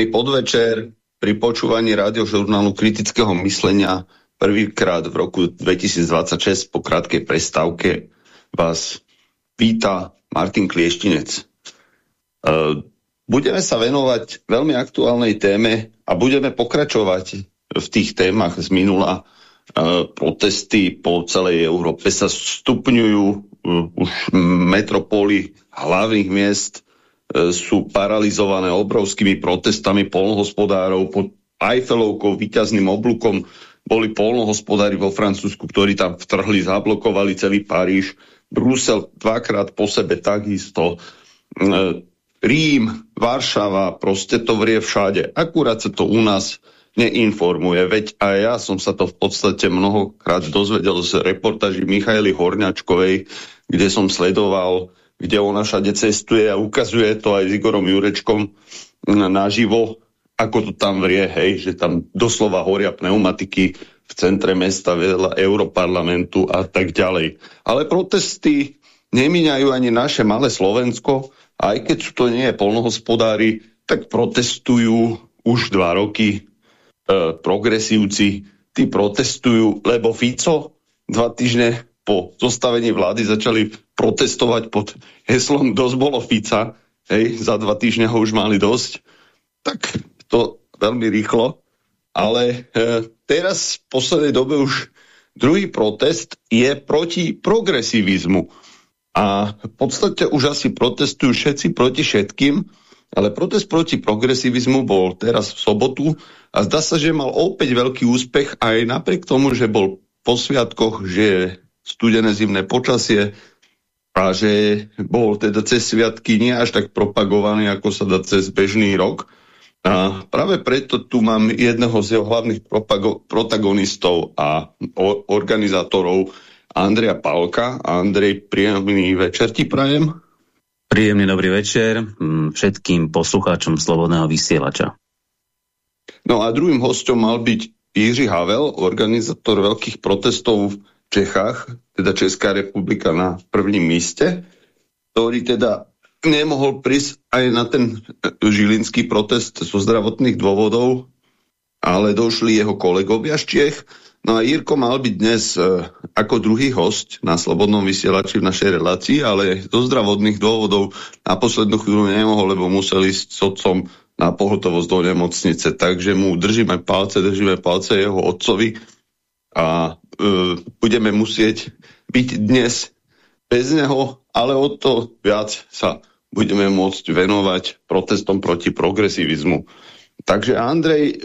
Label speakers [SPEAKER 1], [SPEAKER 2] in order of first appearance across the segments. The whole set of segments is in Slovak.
[SPEAKER 1] Príjemný podvečer pri počúvaní radiožurnálu kritického myslenia prvýkrát v roku 2026 po krátkej prestávke vás víta Martin Klieštinec. E, budeme sa venovať veľmi aktuálnej téme a budeme pokračovať v tých témach z minula. E, protesty po celej Európe sa stupňujú, e, už metropóly hlavných miest sú paralizované obrovskými protestami polnohospodárov pod Eiffelovkou výťazným oblúkom boli polnohospodári vo Francúzsku, ktorí tam vtrhli, zablokovali celý Paríž, Brusel dvakrát po sebe takisto, e, Rím, Varšava, proste to vrie všade. Akurát sa to u nás neinformuje, veď aj ja som sa to v podstate mnohokrát dozvedel z reportáži Michaily Horňačkovej, kde som sledoval kde ona všade cestuje a ukazuje to aj s Igorom Jurečkom naživo, ako to tam vrie, hej, že tam doslova horia pneumatiky v centre mesta, vedľa Europarlamentu a tak ďalej. Ale protesty nemíňajú ani naše malé Slovensko, aj keď sú to nie je polnohospodári, tak protestujú už dva roky e, progresívci, tí protestujú, lebo Fico dva týždne po zostavení vlády začali protestovať pod heslom dosť bolo Fica, hej, za dva týždne ho už mali dosť, tak to veľmi rýchlo, ale e, teraz v poslednej dobe už druhý protest je proti progresivizmu. A v podstate už asi protestujú všetci proti všetkým, ale protest proti progresivizmu bol teraz v sobotu a zdá sa, že mal opäť veľký úspech aj napriek tomu, že bol po sviatkoch, že studené zimné počasie a že bol teda cez sviatky nie až tak propagovaný, ako sa dá cez bežný rok. A práve preto tu mám jedného z jeho hlavných protagonistov a organizátorov Andreja Palka. Andrej, príjemný večer ti prajem.
[SPEAKER 2] Príjemný dobrý večer mm, všetkým poslucháčom Slobodného vysielača.
[SPEAKER 1] No a druhým hostom mal byť Jiří Havel, organizátor veľkých protestov Čechách, teda Česká republika na prvním míste, ktorý teda nemohol prísť aj na ten e, žilinský protest zo zdravotných dôvodov, ale došli jeho kolegovia z Čech. No a Jirko mal byť dnes e, ako druhý host na Slobodnom vysielači v našej relácii, ale zo zdravotných dôvodov na poslednú chvíľu nemohol, lebo musel ísť s otcom na pohotovosť do nemocnice. Takže mu držíme palce, držíme palce jeho otcovi a e, budeme musieť byť dnes bez neho, ale o to viac sa budeme môcť venovať protestom proti progresivizmu. Takže Andrej,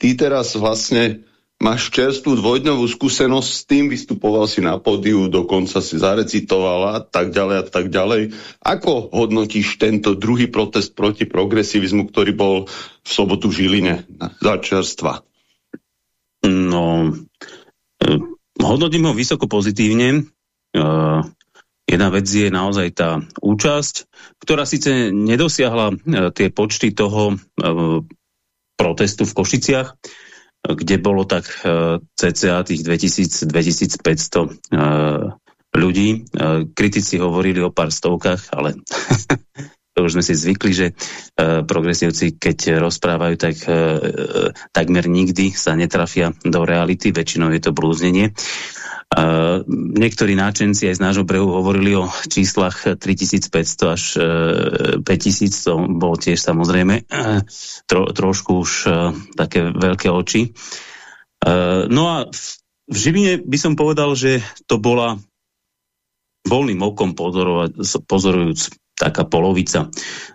[SPEAKER 1] ty teraz vlastne máš čerstvú dvojdňovú skúsenosť s tým, vystupoval si na pódiu, dokonca si zarecitoval a tak ďalej a tak ďalej. Ako hodnotíš tento druhý protest proti progresivizmu, ktorý bol v sobotu v Žiline za čerstva?
[SPEAKER 2] No, Hodnotím ho vysoko pozitívne. Uh, jedna vec je naozaj tá účasť, ktorá síce nedosiahla uh, tie počty toho uh, protestu v Košiciach, kde bolo tak cca tých 2000-2500 ľudí. Kritici hovorili o pár stovkách, ale to už sme si zvykli, že uh, progresívci, keď rozprávajú, tak uh, takmer nikdy sa netrafia do reality, väčšinou je to blúznenie. Uh, niektorí náčenci aj z nášho brehu hovorili o číslach 3500 až uh, 5000, to bolo tiež samozrejme uh, tro, trošku už uh, také veľké oči. Uh, no a v, v Žiline by som povedal, že to bola voľným okom pozorujúc taká polovica.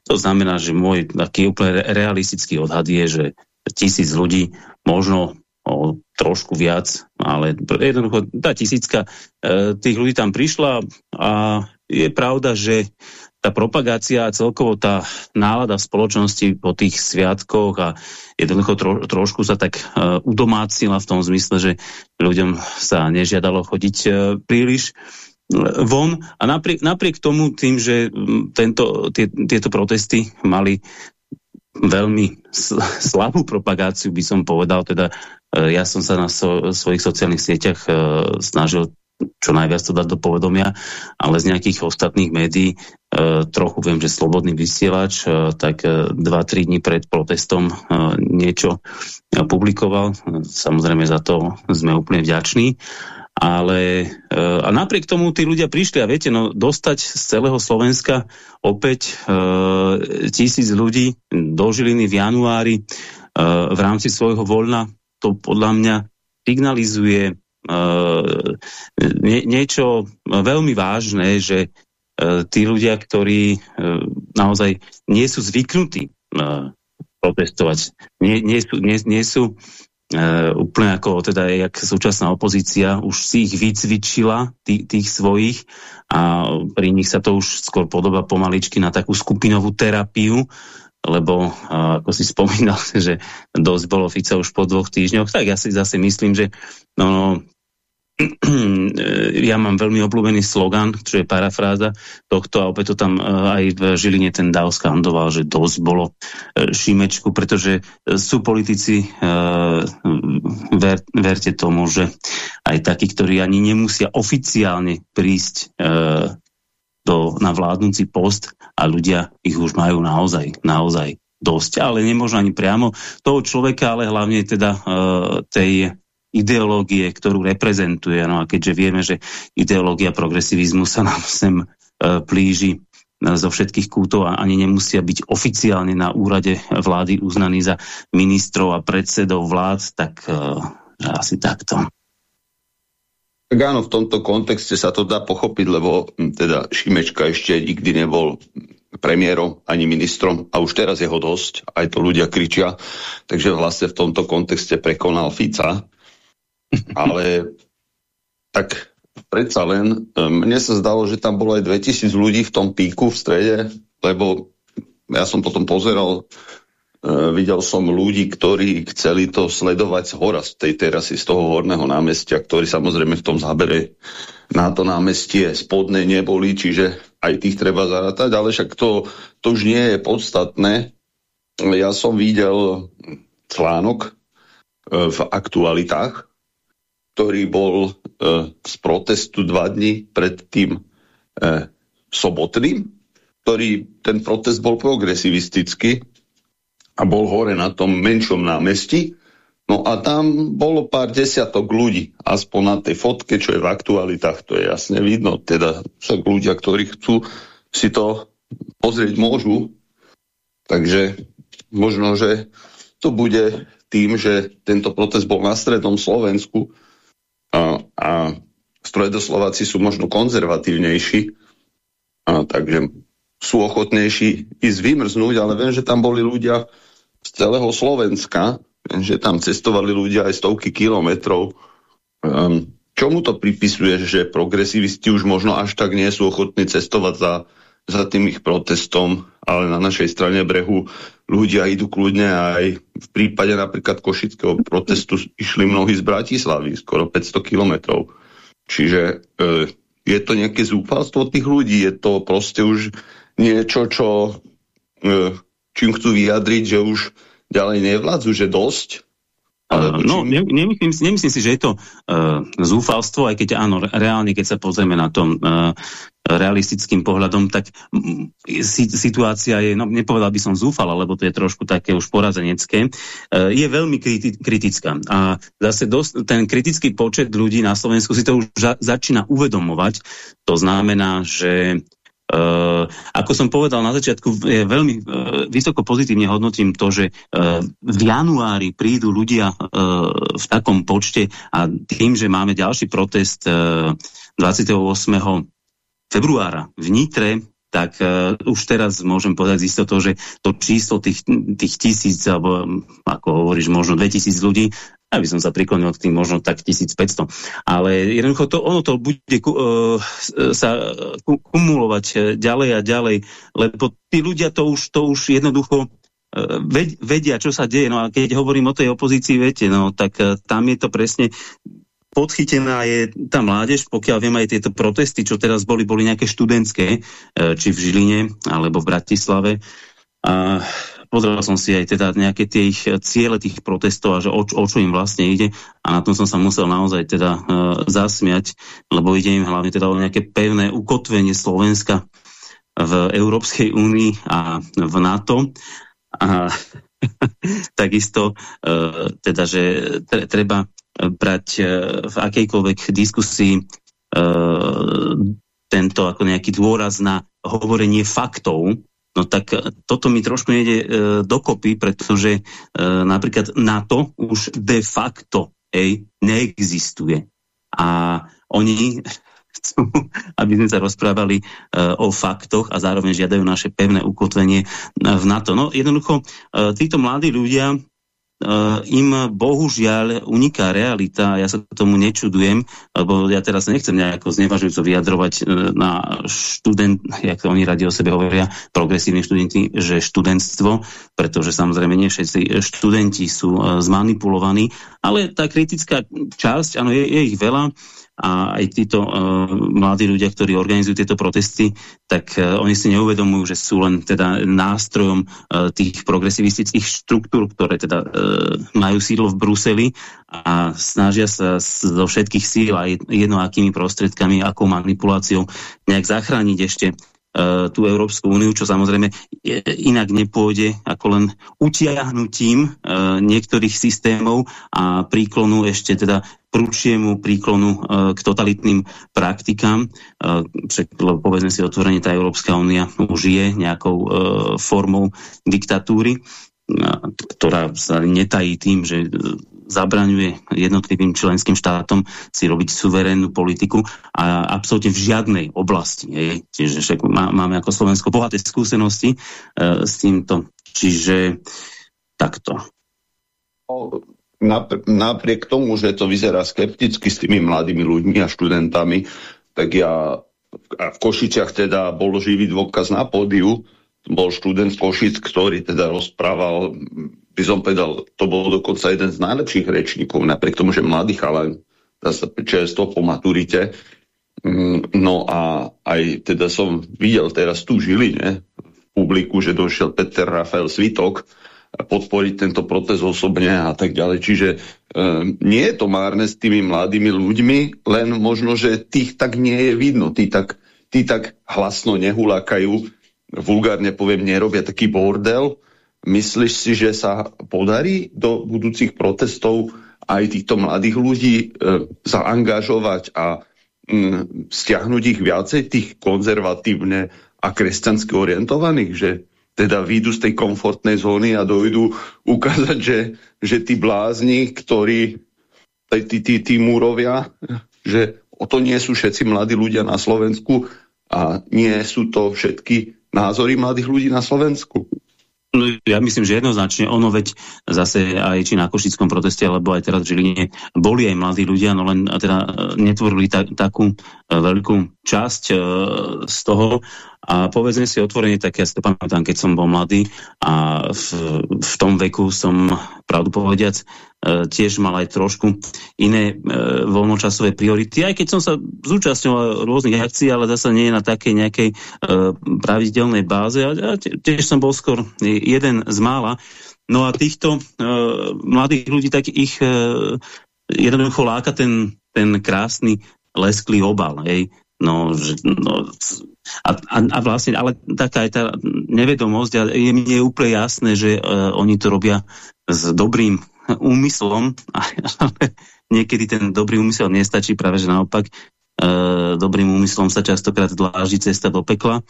[SPEAKER 2] To znamená, že môj taký úplne realistický odhad je, že tisíc ľudí, možno o trošku viac, ale jednoducho tá tisícka e, tých ľudí tam prišla a je pravda, že tá propagácia a celkovo tá nálada v spoločnosti po tých sviatkoch a jednoducho tro, trošku sa tak uh, udomácila v tom zmysle, že ľuďom sa nežiadalo chodiť uh, príliš von a napriek, napriek tomu tým, že tento, tie, tieto protesty mali veľmi slabú propagáciu, by som povedal, teda e, ja som sa na so, svojich sociálnych sieťach uh, snažil čo najviac to dať do povedomia, ale z nejakých ostatných médií, e, trochu viem, že Slobodný vysielač, e, tak 2-3 dní pred protestom niečo publikoval. Samozrejme za to sme úplne vďační. Ale a napriek tomu tí ľudia prišli a viete, no dostať z celého Slovenska opäť e, tisíc ľudí do Žiliny v januári e, v rámci svojho voľna, to podľa mňa signalizuje nie, niečo veľmi vážne, že uh, tí ľudia, ktorí uh, naozaj nie sú zvyknutí uh, protestovať, nie, nie sú, nie, nie sú úplne ako teda jak súčasná opozícia už si ich vycvičila, tý, tých svojich a pri nich sa to už skôr podoba pomaličky na takú skupinovú terapiu, lebo ako si spomínal, že dosť bolo Fica už po dvoch týždňoch, tak ja si zase myslím, že no, no, ja mám veľmi obľúbený slogan, čo je parafráza tohto a opäť to tam aj v Žiline ten Dav skandoval, že dosť bolo e, Šimečku, pretože sú politici, ver, verte tomu, že aj takí, ktorí ani nemusia oficiálne prísť do, na vládnúci post a ľudia ich už majú naozaj, naozaj dosť. Ale nemôžu ani priamo toho človeka, ale hlavne teda tej ideológie, ktorú reprezentuje. No a keďže vieme, že ideológia progresivizmu sa nám sem uh, plíži uh, zo všetkých kútov a ani nemusia byť oficiálne na úrade vlády uznaní za ministrov a predsedov vlád, tak uh, asi takto.
[SPEAKER 1] Tak áno, v tomto kontexte sa to dá pochopiť, lebo hm, teda Šimečka ešte nikdy nebol premiérom ani ministrom a už teraz je ho dosť, aj to ľudia kričia, takže vlastne v tomto kontexte prekonal Fica, ale tak predsa len, mne sa zdalo, že tam bolo aj 2000 ľudí v tom píku v strede, lebo ja som potom pozeral Uh, videl som ľudí, ktorí chceli to sledovať z hora, z tej terasy, z toho horného námestia, ktorí samozrejme v tom zábere na to námestie spodné neboli, čiže aj tých treba zarátať, ale však to, to už nie je podstatné. Ja som videl článok uh, v aktualitách, ktorý bol uh, z protestu dva dní pred tým sobotným, ktorý ten protest bol progresivistický, a bol hore na tom menšom námestí. No a tam bolo pár desiatok ľudí, aspoň na tej fotke, čo je v aktualitách, to je jasne vidno. Teda však ľudia, ktorí chcú si to pozrieť, môžu. Takže možno, že to bude tým, že tento protest bol na strednom Slovensku a, a stredoslováci sú možno konzervatívnejší, a, takže sú ochotnejší ísť vymrznúť, ale viem, že tam boli ľudia z celého Slovenska, viem, že tam cestovali ľudia aj stovky kilometrov. Um, čomu to pripisuje, že progresivisti už možno až tak nie sú ochotní cestovať za, za tým ich protestom, ale na našej strane brehu ľudia idú kľudne aj v prípade napríklad košického protestu išli mnohí z Bratislavy, skoro 500 kilometrov. Čiže e, je to nejaké zúfalstvo tých ľudí, je to proste už niečo, čo, e, čím chcú vyjadriť, že už ďalej nevládzu, že dosť?
[SPEAKER 2] Alebo no, ne, nemyslím, nemyslím si, že je to uh, zúfalstvo, aj keď áno, reálne, keď sa pozrieme na tom uh, realistickým pohľadom, tak si, situácia je, no nepovedal by som zúfala, lebo to je trošku také už porazenecké, uh, je veľmi kriti kritická. A zase dosť, ten kritický počet ľudí na Slovensku si to už za, začína uvedomovať. To znamená, že ako som povedal na začiatku, je veľmi uh, vysoko pozitívne hodnotím to, že uh, v januári prídu ľudia v takom počte a tým, že máme ďalší protest uh, 28. februára v Nitre, tak uh, už teraz môžem povedať z istotou, že to číslo tých, tých tisíc, alebo ako hovoríš, možno 2000 ľudí, aby som sa priklonil k tým možno tak 1500. Ale jednoducho to, ono to bude uh, sa kumulovať ďalej a ďalej, lebo tí ľudia to už, to už jednoducho vedia, čo sa deje. No a keď hovorím o tej opozícii, viete, no tak tam je to presne podchytená je tá mládež, pokiaľ viem aj tieto protesty, čo teraz boli, boli nejaké študentské, či v Žiline, alebo v Bratislave. A pozrel som si aj teda nejaké tie ich ciele tých protestov a že o, o čo im vlastne ide a na tom som sa musel naozaj teda uh, zasmiať, lebo ide im hlavne teda o nejaké pevné ukotvenie Slovenska v Európskej únii a v NATO. A takisto uh, teda, že treba brať uh, v akejkoľvek diskusii uh, tento ako nejaký dôraz na hovorenie faktov, no tak toto mi trošku nejde e, dokopy, pretože e, napríklad NATO už de facto ej, neexistuje. A oni chcú, aby sme sa rozprávali e, o faktoch a zároveň žiadajú naše pevné ukotvenie v NATO. No jednoducho, e, títo mladí ľudia im bohužiaľ uniká realita, ja sa tomu nečudujem, lebo ja teraz nechcem nejako znevažujúco vyjadrovať uh, na študent, jak to oni radi o sebe hovoria, progresívni študenti, že študentstvo, pretože samozrejme nie všetci študenti sú uh, zmanipulovaní, ale tá kritická časť, áno, je, je ich veľa, a aj títo uh, mladí ľudia, ktorí organizujú tieto protesty, tak uh, oni si neuvedomujú, že sú len teda nástrojom uh, tých progresivistických štruktúr, ktoré teda uh, majú sídlo v Bruseli a snažia sa zo všetkých síl aj jednoakými prostredkami, ako manipuláciou nejak zachrániť ešte tú Európsku úniu, čo samozrejme inak nepôjde ako len utiahnutím niektorých systémov a príklonu ešte teda prúčiemu príklonu e, k totalitným praktikám. Povedzme si otvorene, tá Európska únia už je nejakou formou diktatúry, ktorá sa netají tým, že zabraňuje jednotlivým členským štátom si robiť suverénnu politiku a absolútne v žiadnej oblasti. Je. Čiže však máme ako Slovensko bohaté skúsenosti e, s týmto. Čiže takto
[SPEAKER 1] napriek tomu, že to vyzerá skepticky s tými mladými ľuďmi a študentami, tak ja a v Košiciach teda bol živý dôkaz na pódiu, bol študent Košic, ktorý teda rozprával, by som povedal, to bol dokonca jeden z najlepších rečníkov, napriek tomu, že mladý chalan, zase čerstvo po maturite. Mm, no a aj teda som videl teraz tu Žiline v publiku, že došiel Peter Rafael Svitok, podporiť tento protest osobne a tak ďalej. Čiže e, nie je to márne s tými mladými ľuďmi, len možno, že tých tak nie je vidno. Tí tak, tí tak hlasno nehulákajú, vulgárne poviem, nerobia taký bordel. Myslíš si, že sa podarí do budúcich protestov aj týchto mladých ľudí e, zaangažovať a mm, stiahnuť ich viacej, tých konzervatívne a kresťansky orientovaných, že teda výjdu z tej komfortnej zóny a dojdu ukázať, že, že tí blázni, ktorí, tí, tí, tí múrovia, že o to nie sú všetci mladí ľudia na Slovensku a nie sú to všetky názory mladých ľudí na Slovensku.
[SPEAKER 2] No, ja myslím, že jednoznačne ono veď zase aj či na Košickom proteste, alebo aj teraz v Žiline boli aj mladí ľudia, no len teda e, netvorili ta, takú e, veľkú časť uh, z toho a povedzme si otvorene, tak ja si to pamätám, keď som bol mladý a v, v tom veku som, pravdu povediac, e, tiež mal aj trošku iné e, voľnočasové priority, aj keď som sa zúčastňoval rôznych akcií, ale zase nie na takej nejakej e, pravidelnej báze. A, a tiež som bol skôr jeden z mála. No a týchto e, mladých ľudí, tak ich e, jednoducho láka ten, ten krásny lesklý obal. Hej. No, že, no, a, a, a vlastne, ale taká je tá nevedomosť a je mne úplne jasné, že uh, oni to robia s dobrým úmyslom, ale niekedy ten dobrý úmysel nestačí, práve že naopak uh, dobrým úmyslom sa častokrát dláži cesta do pekla.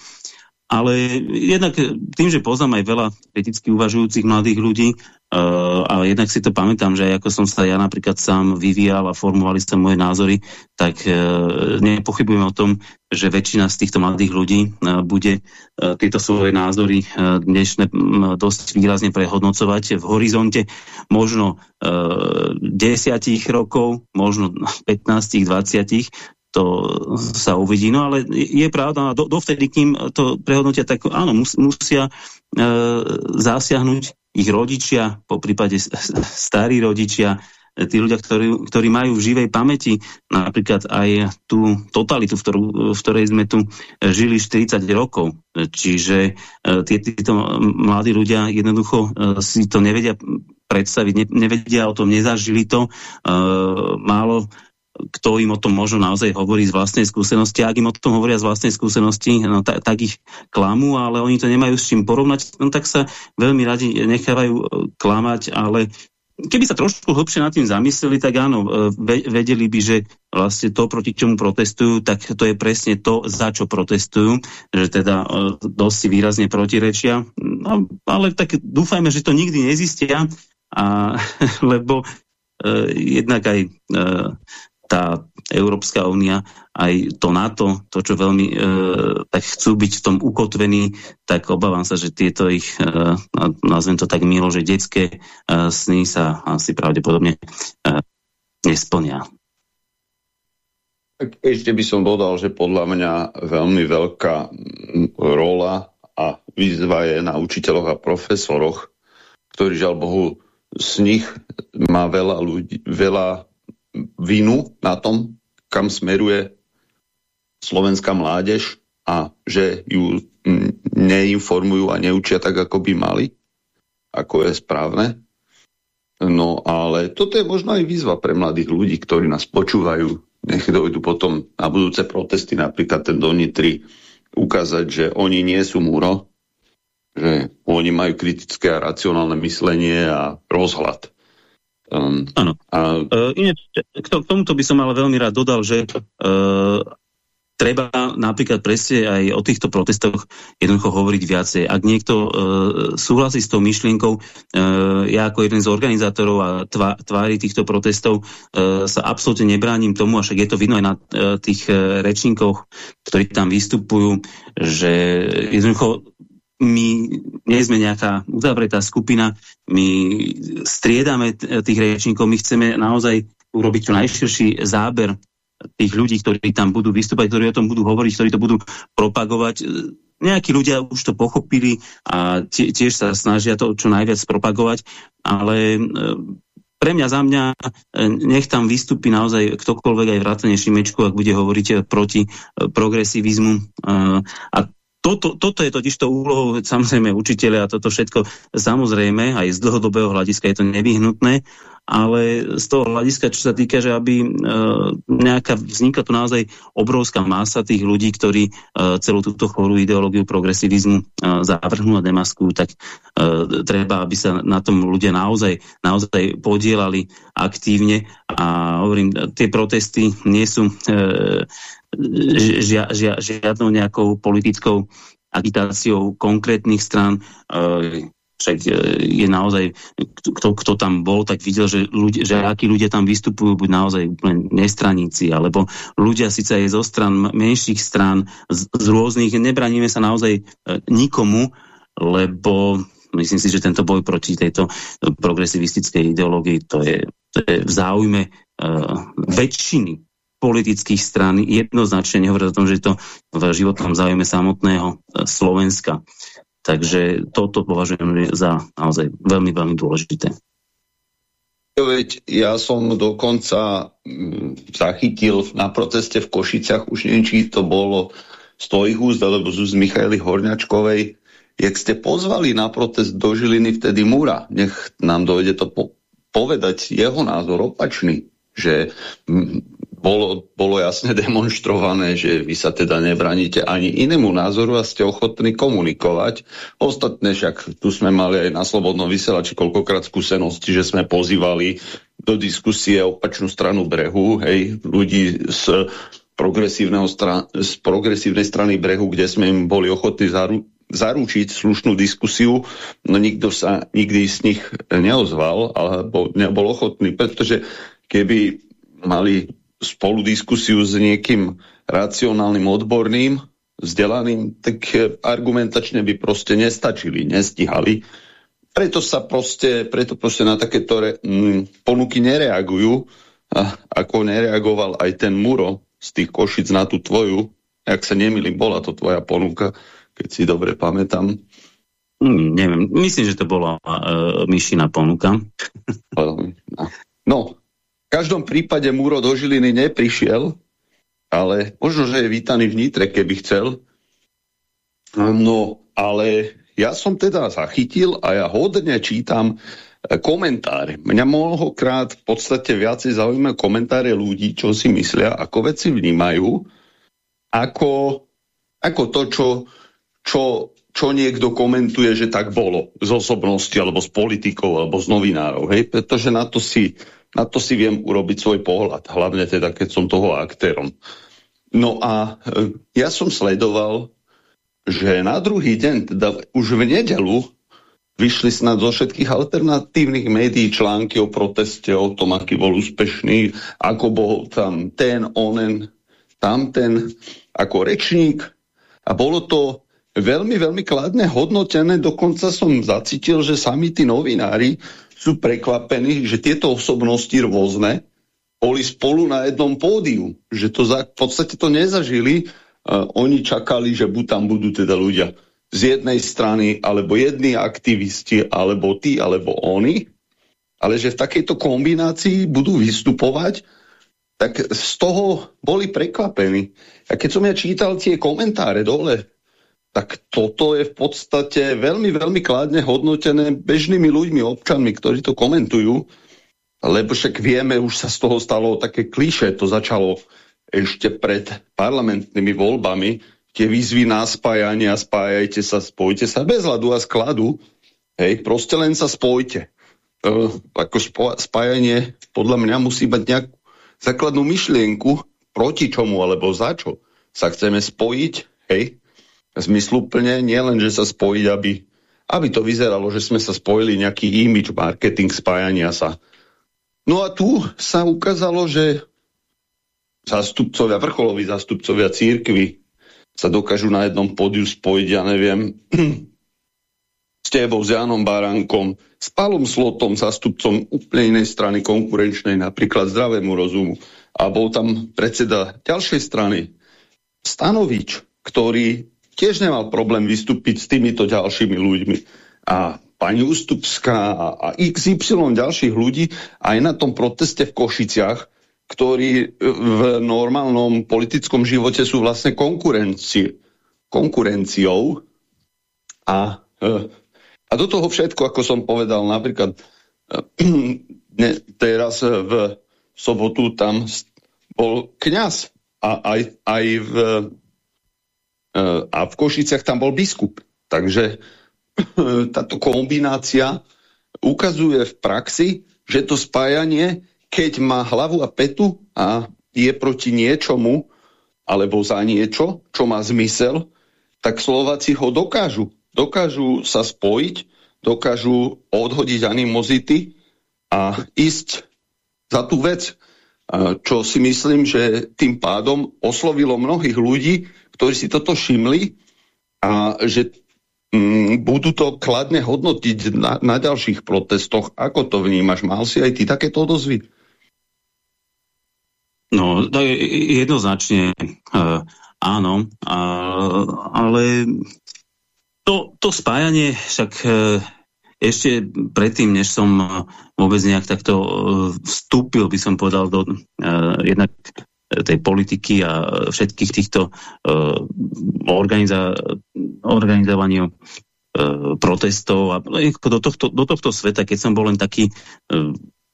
[SPEAKER 2] Ale jednak tým, že poznám aj veľa kriticky uvažujúcich mladých ľudí, Uh, a jednak si to pamätám, že ako som sa ja napríklad sám vyvíjal a formovali sa moje názory, tak uh, nepochybujem o tom, že väčšina z týchto mladých ľudí uh, bude uh, tieto svoje názory uh, dnešné um, dosť výrazne prehodnocovať v horizonte možno uh, desiatich rokov, možno 15, 20, to sa uvidí. No ale je pravda, do, dovtedy, kým to prehodnotia, tak áno, mus, musia e, zasiahnuť ich rodičia, po prípade starí rodičia, tí ľudia, ktorí, ktorí majú v živej pamäti napríklad aj tú totalitu, v, ktorú, v ktorej sme tu žili 40 rokov. Čiže tí, títo mladí ľudia jednoducho si to nevedia predstaviť, ne, nevedia o tom, nezažili to. Málo kto im o tom možno naozaj hovorí z vlastnej skúsenosti. Ak im o tom hovoria z vlastnej skúsenosti, no, tak, tak ich klamú, ale oni to nemajú s čím porovnať, no, tak sa veľmi radi nechávajú e, klamať, ale keby sa trošku hlbšie nad tým zamysleli, tak áno, e, vedeli by, že vlastne to, proti čomu protestujú, tak to je presne to, za čo protestujú, že teda e, dosť si výrazne protirečia. No, ale tak dúfajme, že to nikdy nezistia, a, lebo jednak aj tá Európska únia, aj to NATO, to, čo veľmi e, tak chcú byť v tom ukotvení, tak obávam sa, že tieto ich, e, nazvem to tak milo, že detské e, sny sa asi pravdepodobne e, nesplnia.
[SPEAKER 1] Ešte by som dodal, že podľa mňa veľmi veľká rola a výzva je na učiteľoch a profesoroch, ktorí žiaľ Bohu z nich má veľa ľudí, veľa vinu na tom, kam smeruje slovenská mládež a že ju neinformujú a neučia tak, ako by mali, ako je správne. No ale toto je možno aj výzva pre mladých ľudí, ktorí nás počúvajú. Nech dojdu potom na budúce protesty, napríklad ten do Nitry, ukázať, že oni nie sú múro, že oni majú kritické a racionálne myslenie a rozhľad.
[SPEAKER 2] Um, Áno. A... Uh, ináč, k, to, k tomuto by som ale veľmi rád dodal, že uh, treba napríklad presne aj o týchto protestoch jednoducho hovoriť viacej. Ak niekto uh, súhlasí s tou myšlienkou, uh, ja ako jeden z organizátorov a tvá, tvári týchto protestov uh, sa absolútne nebránim tomu, a však je to vidno aj na uh, tých uh, rečníkoch, ktorí tam vystupujú, že jednoducho my nie sme nejaká uzavretá skupina, my striedame tých rečníkov, my chceme naozaj urobiť čo najširší záber tých ľudí, ktorí tam budú vystúpať, ktorí o tom budú hovoriť, ktorí to budú propagovať. Nejakí ľudia už to pochopili a tiež sa snažia to čo najviac propagovať, ale e, pre mňa, za mňa, e, nech tam vystúpi naozaj ktokoľvek aj vrátane Šimečku, ak bude hovoriť proti e, progresivizmu. A toto, toto je totiž to úlohou samozrejme učiteľa a toto všetko. Samozrejme aj z dlhodobého hľadiska je to nevyhnutné, ale z toho hľadiska, čo sa týka, že aby e, nejaká, vznikla tu naozaj obrovská masa tých ľudí, ktorí e, celú túto chorú ideológiu progresivizmu e, zavrhnú a demaskujú, tak e, treba, aby sa na tom ľudia naozaj, naozaj podielali aktívne. A hovorím, tie protesty nie sú e, žia, žia, žiadnou nejakou politickou agitáciou konkrétnych stran. E, však e, je naozaj, kto, kto tam bol, tak videl, že, ľudia, že akí ľudia tam vystupujú, buď naozaj úplne nestraníci, alebo ľudia síce aj zo stran, menších stran, z, z rôznych, nebraníme sa naozaj e, nikomu, lebo myslím si, že tento boj proti tejto progresivistickej ideológii, to je, to je v záujme uh, väčšiny politických strán jednoznačne nehovorí o tom, že je to v životnom záujme samotného e, Slovenska. Takže toto považujem za naozaj veľmi, veľmi dôležité.
[SPEAKER 1] Veď ja som dokonca mm, zachytil na proteste v Košiciach, už neviem, či to bolo z tvojich úst, alebo z úst Michaely Horňačkovej, jak ste pozvali na protest do Žiliny vtedy Múra. Nech nám dojde to po povedať jeho názor opačný, že bolo, bolo jasne demonstrované, že vy sa teda nebraníte ani inému názoru a ste ochotní komunikovať. Ostatné však tu sme mali aj na Slobodnom vysielači koľkokrát skúsenosti, že sme pozývali do diskusie opačnú stranu brehu, hej, ľudí z, progresívneho stran z progresívnej strany brehu, kde sme im boli ochotní zaru zaručiť slušnú diskusiu, no nikto sa nikdy z nich neozval, alebo nebol ochotný, pretože keby mali spolu diskusiu s niekým racionálnym, odborným, vzdelaným, tak eh, argumentačne by proste nestačili, nestihali. Preto sa proste, preto proste na takéto re, m, ponuky nereagujú, a ako nereagoval aj ten Muro z tých Košic na tú tvoju, ak sa nemýlim, bola to tvoja ponuka, keď si dobre pamätám.
[SPEAKER 2] Mm, neviem, myslím, že to bola uh, myšina ponuka.
[SPEAKER 1] no, každom prípade Múro do Žiliny neprišiel, ale možno, že je vítaný v Nitre, keby chcel. No, ale ja som teda zachytil a ja hodne čítam e, komentáre. Mňa mnohokrát v podstate viacej zaujímajú komentáre ľudí, čo si myslia, ako veci vnímajú, ako, ako to, čo, čo, čo niekto komentuje, že tak bolo z osobnosti, alebo z politikov, alebo z novinárov. Hej? Pretože na to si na to si viem urobiť svoj pohľad, hlavne teda, keď som toho aktérom. No a e, ja som sledoval, že na druhý deň, teda už v nedelu, vyšli snad zo všetkých alternatívnych médií články o proteste, o tom, aký bol úspešný, ako bol tam ten, onen, tamten, ako rečník. A bolo to veľmi, veľmi kladne hodnotené, dokonca som zacítil, že sami tí novinári sú prekvapení, že tieto osobnosti rôzne boli spolu na jednom pódiu. Že to za, v podstate to nezažili. Uh, oni čakali, že buď tam budú teda ľudia z jednej strany, alebo jedni aktivisti, alebo tí, alebo oni, ale že v takejto kombinácii budú vystupovať, tak z toho boli prekvapení. A keď som ja čítal tie komentáre dole tak toto je v podstate veľmi, veľmi kládne hodnotené bežnými ľuďmi, občanmi, ktorí to komentujú, lebo však vieme, už sa z toho stalo také kliše, to začalo ešte pred parlamentnými voľbami, tie výzvy na spájanie a spájajte sa, spojte sa, bez ľadu a skladu, hej, proste len sa spojte. E, ako spájanie podľa mňa musí mať nejakú základnú myšlienku, proti čomu alebo za čo sa chceme spojiť, hej, zmysluplne, nielen, že sa spojiť, aby, aby to vyzeralo, že sme sa spojili nejaký image, marketing, spájania sa. No a tu sa ukázalo, že zastupcovia, vrcholoví zastupcovia církvy sa dokážu na jednom pódiu spojiť, ja neviem, s tebou, s Janom Barankom, s Palom Slotom, zastupcom úplne inej strany konkurenčnej, napríklad zdravému rozumu. A bol tam predseda ďalšej strany, Stanovič, ktorý tiež nemal problém vystúpiť s týmito ďalšími ľuďmi. A pani Ústupská a, a XY ďalších ľudí aj na tom proteste v Košiciach, ktorí v normálnom politickom živote sú vlastne konkurenci, konkurenciou. A, e, a do toho všetko, ako som povedal, napríklad ne, teraz v sobotu tam bol kňaz a aj, aj v a v Košiciach tam bol biskup. Takže táto kombinácia ukazuje v praxi, že to spájanie, keď má hlavu a petu a je proti niečomu, alebo za niečo, čo má zmysel, tak Slováci ho dokážu. Dokážu sa spojiť, dokážu odhodiť animozity a ísť za tú vec. Čo si myslím, že tým pádom oslovilo mnohých ľudí, ktorí si toto všimli a že mm, budú to kladne hodnotiť na, na ďalších protestoch. Ako to vnímaš? Mal si aj ty takéto odozvy?
[SPEAKER 2] No, jednoznačne uh, áno, uh, ale to, to spájanie však uh, ešte predtým, než som vôbec nejak takto vstúpil, by som povedal, do uh, jednak tej politiky a všetkých týchto uh, organiza organizovania uh, protestov a no, do tohto, do tohto sveta, keď som bol len taký uh,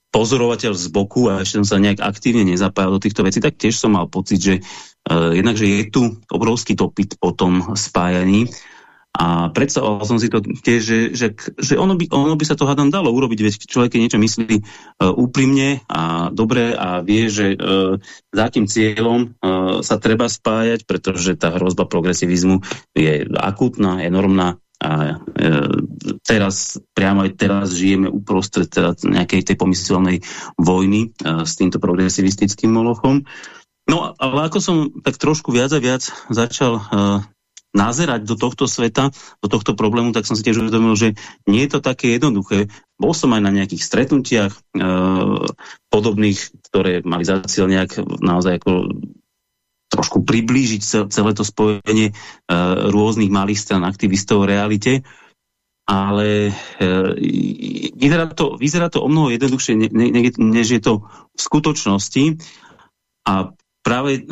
[SPEAKER 2] pozorovateľ z boku a ešte som sa nejak aktívne nezapájal do týchto vecí, tak tiež som mal pocit, že uh, jednak, že je tu obrovský topit po tom spájaní a predstavoval som si to tiež, že, že, že ono, by, ono by sa to hádam dalo urobiť, veď človek niečo myslí uh, úprimne a dobre a vie, že uh, za tým cieľom uh, sa treba spájať, pretože tá hrozba progresivizmu je akútna, enormná a teraz, priamo aj teraz žijeme uprostred teda nejakej tej pomyselnej vojny s týmto progresivistickým molochom. No ale ako som tak trošku viac a viac začal nazerať do tohto sveta, do tohto problému, tak som si tiež uvedomil, že nie je to také jednoduché. Bol som aj na nejakých stretnutiach e, podobných, ktoré mali za cieľ nejak naozaj ako trošku priblížiť celé to spojenie e, rôznych malých stran aktivistov v realite. ale e, vyzerá, to, vyzerá to o mnoho jednoduchšie, ne, ne, než je to v skutočnosti. A práve e,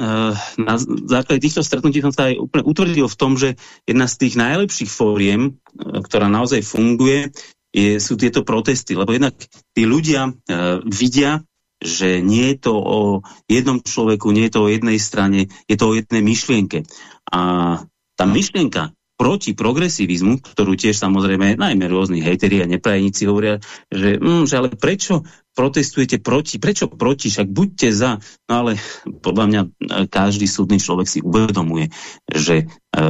[SPEAKER 2] na základe týchto stretnutí som sa aj úplne utvrdil v tom, že jedna z tých najlepších fóriem, e, ktorá naozaj funguje, je, sú tieto protesty. Lebo jednak tí ľudia e, vidia, že nie je to o jednom človeku, nie je to o jednej strane, je to o jednej myšlienke. A tá myšlienka proti progresivizmu, ktorú tiež samozrejme najmä rôzni hejteri a neprajníci hovoria, že, mm, že ale prečo protestujete proti, prečo proti, však buďte za. No ale podľa mňa e, každý súdny človek si uvedomuje, že e,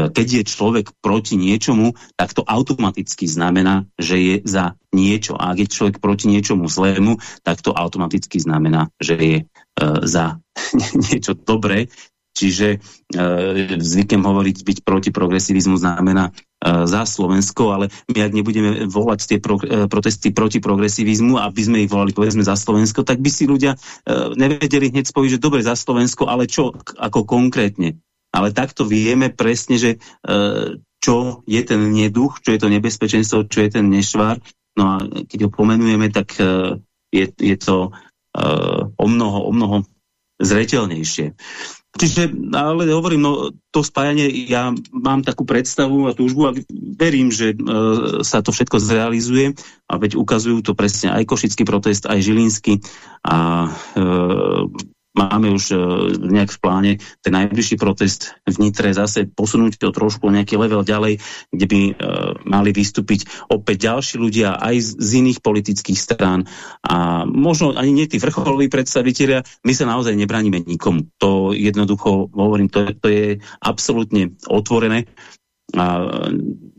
[SPEAKER 2] keď je človek proti niečomu, tak to automaticky znamená, že je za niečo. A ak je človek proti niečomu zlému, tak to automaticky znamená, že je e, za niečo dobré. Čiže e, zvykem hovoriť, byť proti progresivizmu znamená za Slovensko, ale my ak nebudeme volať tie pro, e, protesty proti progresivizmu, aby sme ich volali povedzme za Slovensko, tak by si ľudia e, nevedeli hneď spojiť, že dobre za Slovensko, ale čo ako konkrétne. Ale takto vieme presne, že e, čo je ten neduch, čo je to nebezpečenstvo, čo je ten nešvar. No a keď ho pomenujeme, tak e, je, je to e, o mnoho, o mnoho zreteľnejšie. Čiže, ale hovorím, no, to spájanie, ja mám takú predstavu a túžbu a verím, že e, sa to všetko zrealizuje. A veď ukazujú to presne aj Košický protest, aj Žilinský. A e, máme už uh, nejak v pláne ten najbližší protest v Nitre zase posunúť to trošku nejaký level ďalej, kde by uh, mali vystúpiť opäť ďalší ľudia aj z, z iných politických strán a možno ani nie tí vrcholoví predstavitelia, my sa naozaj nebraníme nikomu. To jednoducho, hovorím, to, to je absolútne otvorené a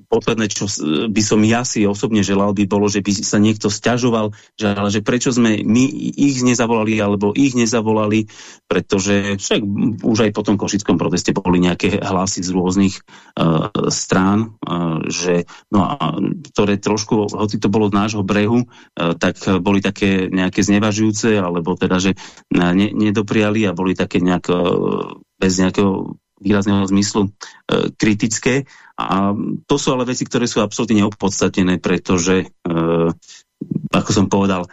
[SPEAKER 2] posledné, čo by som ja si osobne želal, by bolo, že by sa niekto stiažoval, že, že prečo sme my ich nezavolali, alebo ich nezavolali, pretože však už aj po tom košickom proteste boli nejaké hlasy z rôznych uh, strán, uh, že, no a, ktoré trošku, hoci to bolo z nášho brehu, uh, tak boli také nejaké znevažujúce, alebo teda, že ne, nedopriali a boli také nejak uh, bez nejakého výrazného zmyslu e, kritické. A to sú ale veci, ktoré sú absolútne neopodstatnené, pretože, e, ako som povedal,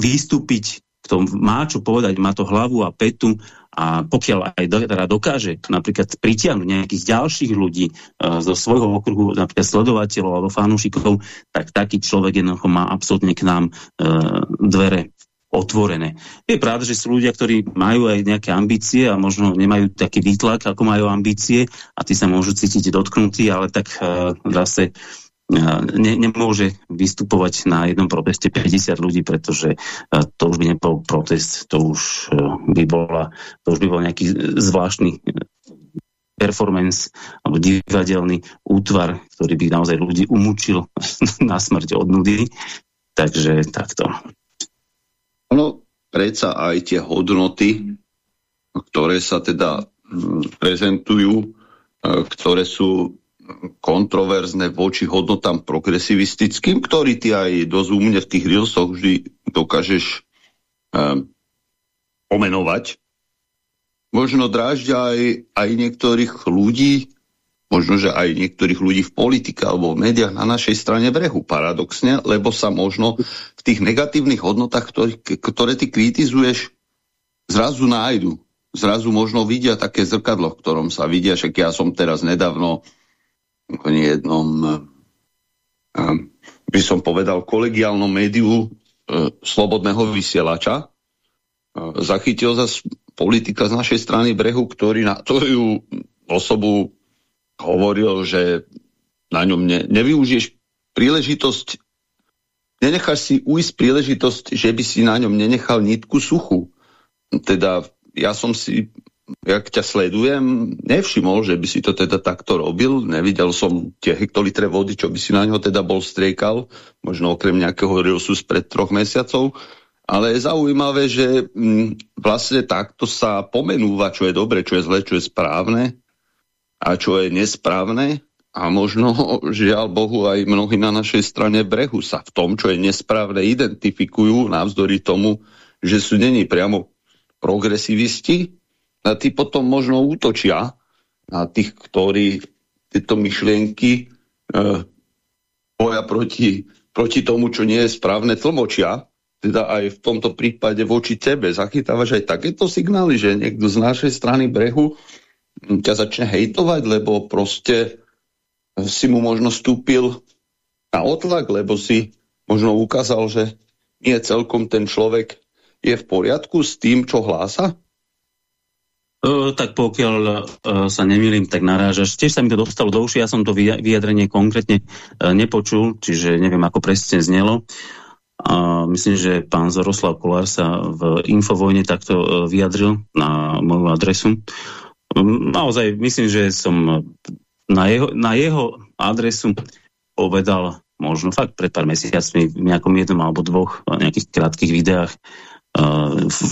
[SPEAKER 2] vystúpiť v tom má čo povedať, má to hlavu a petu a pokiaľ aj do, teda dokáže napríklad pritiahnuť nejakých ďalších ľudí e, zo svojho okruhu, napríklad sledovateľov alebo fanúšikov, tak taký človek jednoducho má absolútne k nám e, dvere otvorené. Je pravda, že sú ľudia, ktorí majú aj nejaké ambície a možno nemajú taký výtlak, ako majú ambície a tí sa môžu cítiť dotknutí, ale tak uh, zase uh, ne, nemôže vystupovať na jednom proteste 50 ľudí, pretože uh, to už by nebol protest, to už by bola, to už by bol nejaký zvláštny performance alebo divadelný útvar, ktorý by naozaj ľudí umúčil na smrť od nudy. Takže takto.
[SPEAKER 1] Ono predsa aj tie hodnoty, ktoré sa teda mm, prezentujú, e, ktoré sú kontroverzné voči hodnotám progresivistickým, ktorý ty aj dosť úmne v tých reelsoch vždy dokážeš um, pomenovať. Možno drážďa aj, aj niektorých ľudí, možno, že aj niektorých ľudí v politike alebo v médiách na našej strane brehu, paradoxne, lebo sa možno v tých negatívnych hodnotách, ktoré, ktoré ty kritizuješ, zrazu nájdu. Zrazu možno vidia také zrkadlo, v ktorom sa vidia, však ja som teraz nedávno v jednom, eh, by som povedal, kolegiálnom médiu eh, slobodného vysielača, eh, zachytil za politika z našej strany brehu, ktorý na tvoju osobu hovoril, že na ňom ne, nevyužiješ príležitosť, nenecháš si ujsť príležitosť, že by si na ňom nenechal nitku suchu. Teda ja som si, jak ťa sledujem, nevšimol, že by si to teda takto robil. Nevidel som tie hektolitre vody, čo by si na ňo teda bol striekal, možno okrem nejakého rilsu spred troch mesiacov. Ale je zaujímavé, že mm, vlastne takto sa pomenúva, čo je dobre, čo je zle, čo je správne a čo je nesprávne? A možno, žiaľ Bohu, aj mnohí na našej strane brehu sa v tom, čo je nesprávne, identifikujú navzdory tomu, že sú není priamo progresivisti. A tí potom možno útočia na tých, ktorí tieto myšlienky e, boja proti, proti tomu, čo nie je správne, tlmočia, teda aj v tomto prípade voči tebe. Zachytávaš aj takéto signály, že niekto z našej strany brehu ťa začne hejtovať, lebo proste si mu možno stúpil na otlak, lebo si možno ukázal, že nie celkom ten človek je v poriadku s tým, čo hlása?
[SPEAKER 2] Uh, tak pokiaľ uh, sa nemýlim, tak narážaš. Tiež sa mi to dostalo do uši, ja som to vyjadrenie konkrétne uh, nepočul, čiže neviem, ako presne znelo. A myslím, že pán Zoroslav Kolár sa v Infovojne takto vyjadril na moju adresu. Naozaj myslím, že som na jeho, na jeho adresu povedal možno fakt pred pár mesiacmi v nejakom jednom alebo dvoch nejakých krátkých videách.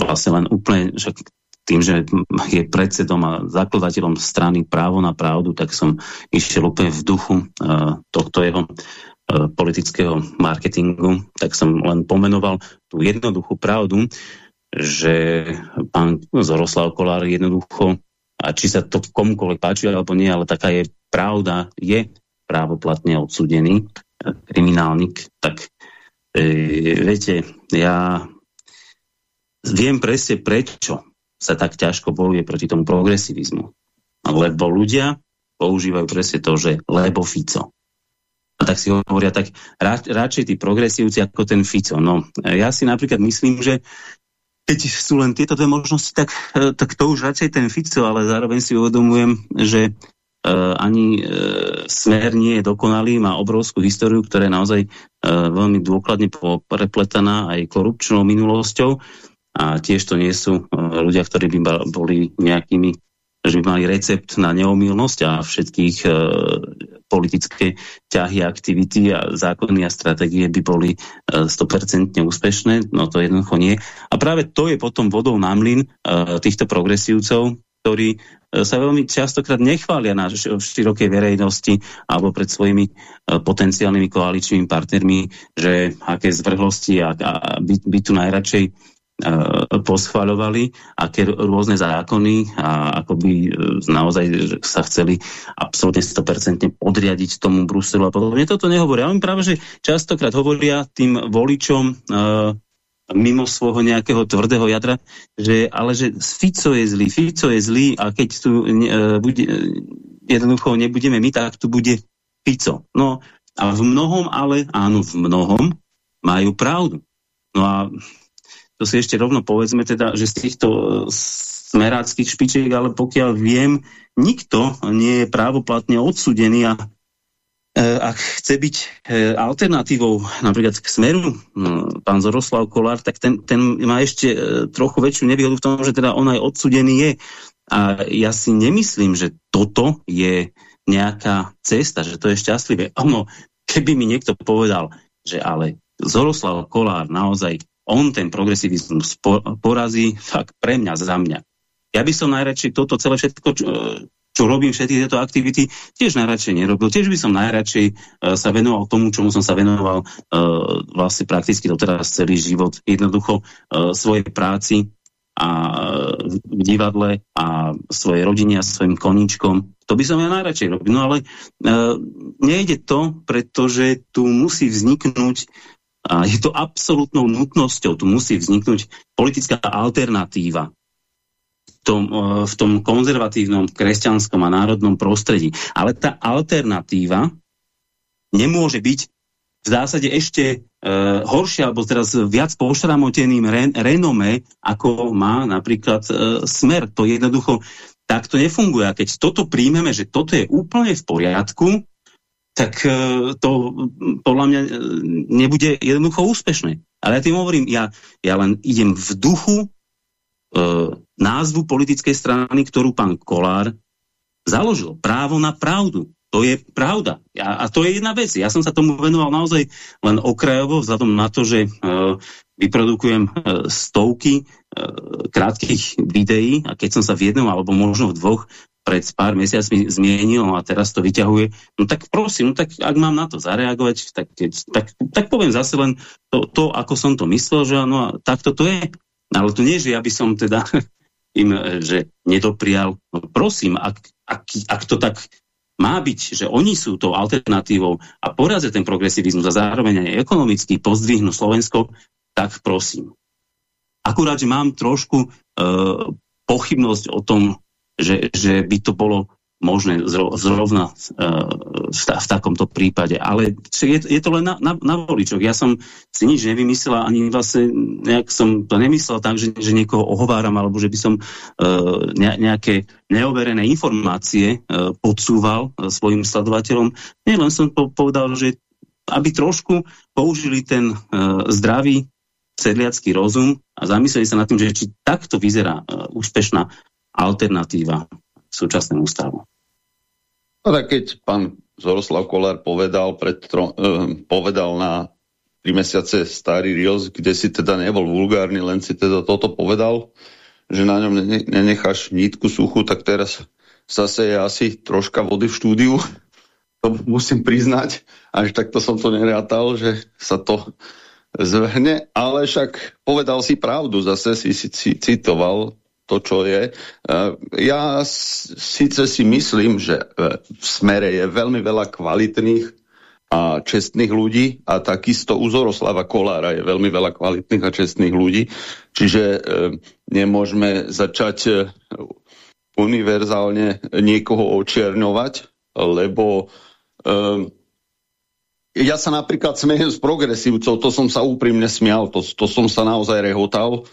[SPEAKER 2] Vlastne len úplne, však tým, že je predsedom a zakladateľom strany Právo na pravdu, tak som išiel úplne v duchu uh, tohto jeho uh, politického marketingu, tak som len pomenoval tú jednoduchú pravdu, že pán Zoroslav Kolár jednoducho, a či sa to komukoľvek páči alebo nie, ale taká je pravda, je právoplatne odsudený uh, kriminálnik, tak e, viete, ja viem presne prečo sa tak ťažko bojuje proti tomu progresivizmu. Lebo ľudia používajú presne to, že lebo Fico. A tak si hovoria, tak rad, radšej tí progresívci ako ten Fico. No, ja si napríklad myslím, že keď sú len tieto dve možnosti, tak, e, tak to už radšej ten Fico, ale zároveň si uvedomujem, že uh, ani uh, smer nie je dokonalý, má obrovskú históriu, ktorá je naozaj veľmi dôkladne prepletaná aj korupčnou minulosťou. A tiež to nie sú e, ľudia, ktorí by boli nejakými, že by mali recept na neomilnosť a všetkých e, politické ťahy, aktivity a zákony a stratégie by boli e, 100% úspešné, no to jednoducho nie. A práve to je potom vodou na mlin e, týchto progresívcov, ktorí e, sa veľmi častokrát nechvália na širokej verejnosti alebo pred svojimi e, potenciálnymi koaličnými partnermi, že aké zvrhlosti a, a by, by tu najradšej poschvaľovali, aké rôzne zákony a ako by e, naozaj sa chceli absolútne 100% podriadiť tomu Bruselu a podobne. Toto nehovoria. Oni práve, že častokrát hovoria tým voličom uh, mimo svojho nejakého tvrdého jadra, že ale že Fico je zlý, Fico je zlý a keď tu uh, bude, jednoducho nebudeme my, tak tu bude Fico. No a v mnohom, ale áno, v mnohom majú pravdu. No a to si ešte rovno povedzme teda, že z týchto e, smeráckých špičiek, ale pokiaľ viem, nikto nie je právoplatne odsudený a e, ak chce byť e, alternatívou napríklad k smeru pán Zoroslav Kolár, tak ten, ten má ešte trochu väčšiu nevýhodu v tom, že teda on aj odsudený je. A ja si nemyslím, že toto je nejaká cesta, že to je šťastlivé. Ono, keby mi niekto povedal, že ale Zoroslav Kolár naozaj on ten progresivizmus porazí fakt pre mňa, za mňa. Ja by som najradšej toto celé všetko, čo, čo robím, všetky tieto aktivity, tiež najradšej nerobil. Tiež by som najradšej uh, sa venoval tomu, čomu som sa venoval uh, vlastne prakticky doteraz celý život. Jednoducho uh, svojej práci a v divadle a svojej rodine a svojim koníčkom. To by som ja najradšej robil. No ale nejde to, pretože tu musí vzniknúť a je to absolútnou nutnosťou. Tu musí vzniknúť politická alternatíva v tom, e, v tom konzervatívnom, kresťanskom a národnom prostredí. Ale tá alternatíva nemôže byť v zásade ešte uh, horšia, alebo teraz viac pošramoteným ren renome, ako má napríklad uh, smer. To jednoducho takto nefunguje. A keď toto príjmeme, že toto je úplne v poriadku, tak e, to podľa mňa e, nebude jednoducho úspešné. Ale ja tým hovorím, ja, ja len idem v duchu e, názvu politickej strany, ktorú pán Kolár založil. Právo na pravdu. To je pravda. Ja, a to je jedna vec. Ja som sa tomu venoval naozaj len okrajovo, vzhľadom na to, že e, vyprodukujem e, stovky e, krátkých videí a keď som sa v jednom alebo možno v dvoch pred pár mesiacmi zmienil a teraz to vyťahuje, no tak prosím, no tak ak mám na to zareagovať, tak, tak, tak poviem zase len to, to, ako som to myslel, že no a takto to je. Ale to nie, že ja by som teda im, že nedoprial. No prosím, ak, ak, ak to tak má byť, že oni sú tou alternatívou a porazia ten progresivizmus a zároveň aj ekonomicky pozdvihnú Slovensko, tak prosím. Akurát, že mám trošku e, pochybnosť o tom, že, že by to bolo možné zrovna uh, v, ta, v takomto prípade. Ale je, to len na, na, na voličoch. Ja som si nič nevymyslela, ani vlastne nejak som to nemyslel tak, že, že niekoho ohováram, alebo že by som ne, nejaké neoverené informácie uh, podsúval svojim sledovateľom. Nie, len som po, povedal, že aby trošku použili ten zdravý sedliacký rozum a zamysleli sa nad tým, že či takto vyzerá úspešná alternatíva súčasnému stavu.
[SPEAKER 1] No tak keď pán Zoroslav Kolár povedal, pred tro, eh, povedal na 3 mesiace starý Reels, kde si teda nebol vulgárny, len si teda toto povedal, že na ňom ne, nenecháš nítku suchu, tak teraz zase je asi troška vody v štúdiu. To musím priznať. Až takto som to nerátal, že sa to zvhne, ale však povedal si pravdu, zase si, si citoval to, čo je. E, ja síce si myslím, že e, v smere je veľmi veľa kvalitných a čestných ľudí a takisto u Zoroslava Kolára je veľmi veľa kvalitných a čestných ľudí. Čiže e, nemôžeme začať univerzálne niekoho očierňovať, lebo ja sa napríklad smejem z progresívcov, to som sa úprimne smial, to, to som sa naozaj rehotal,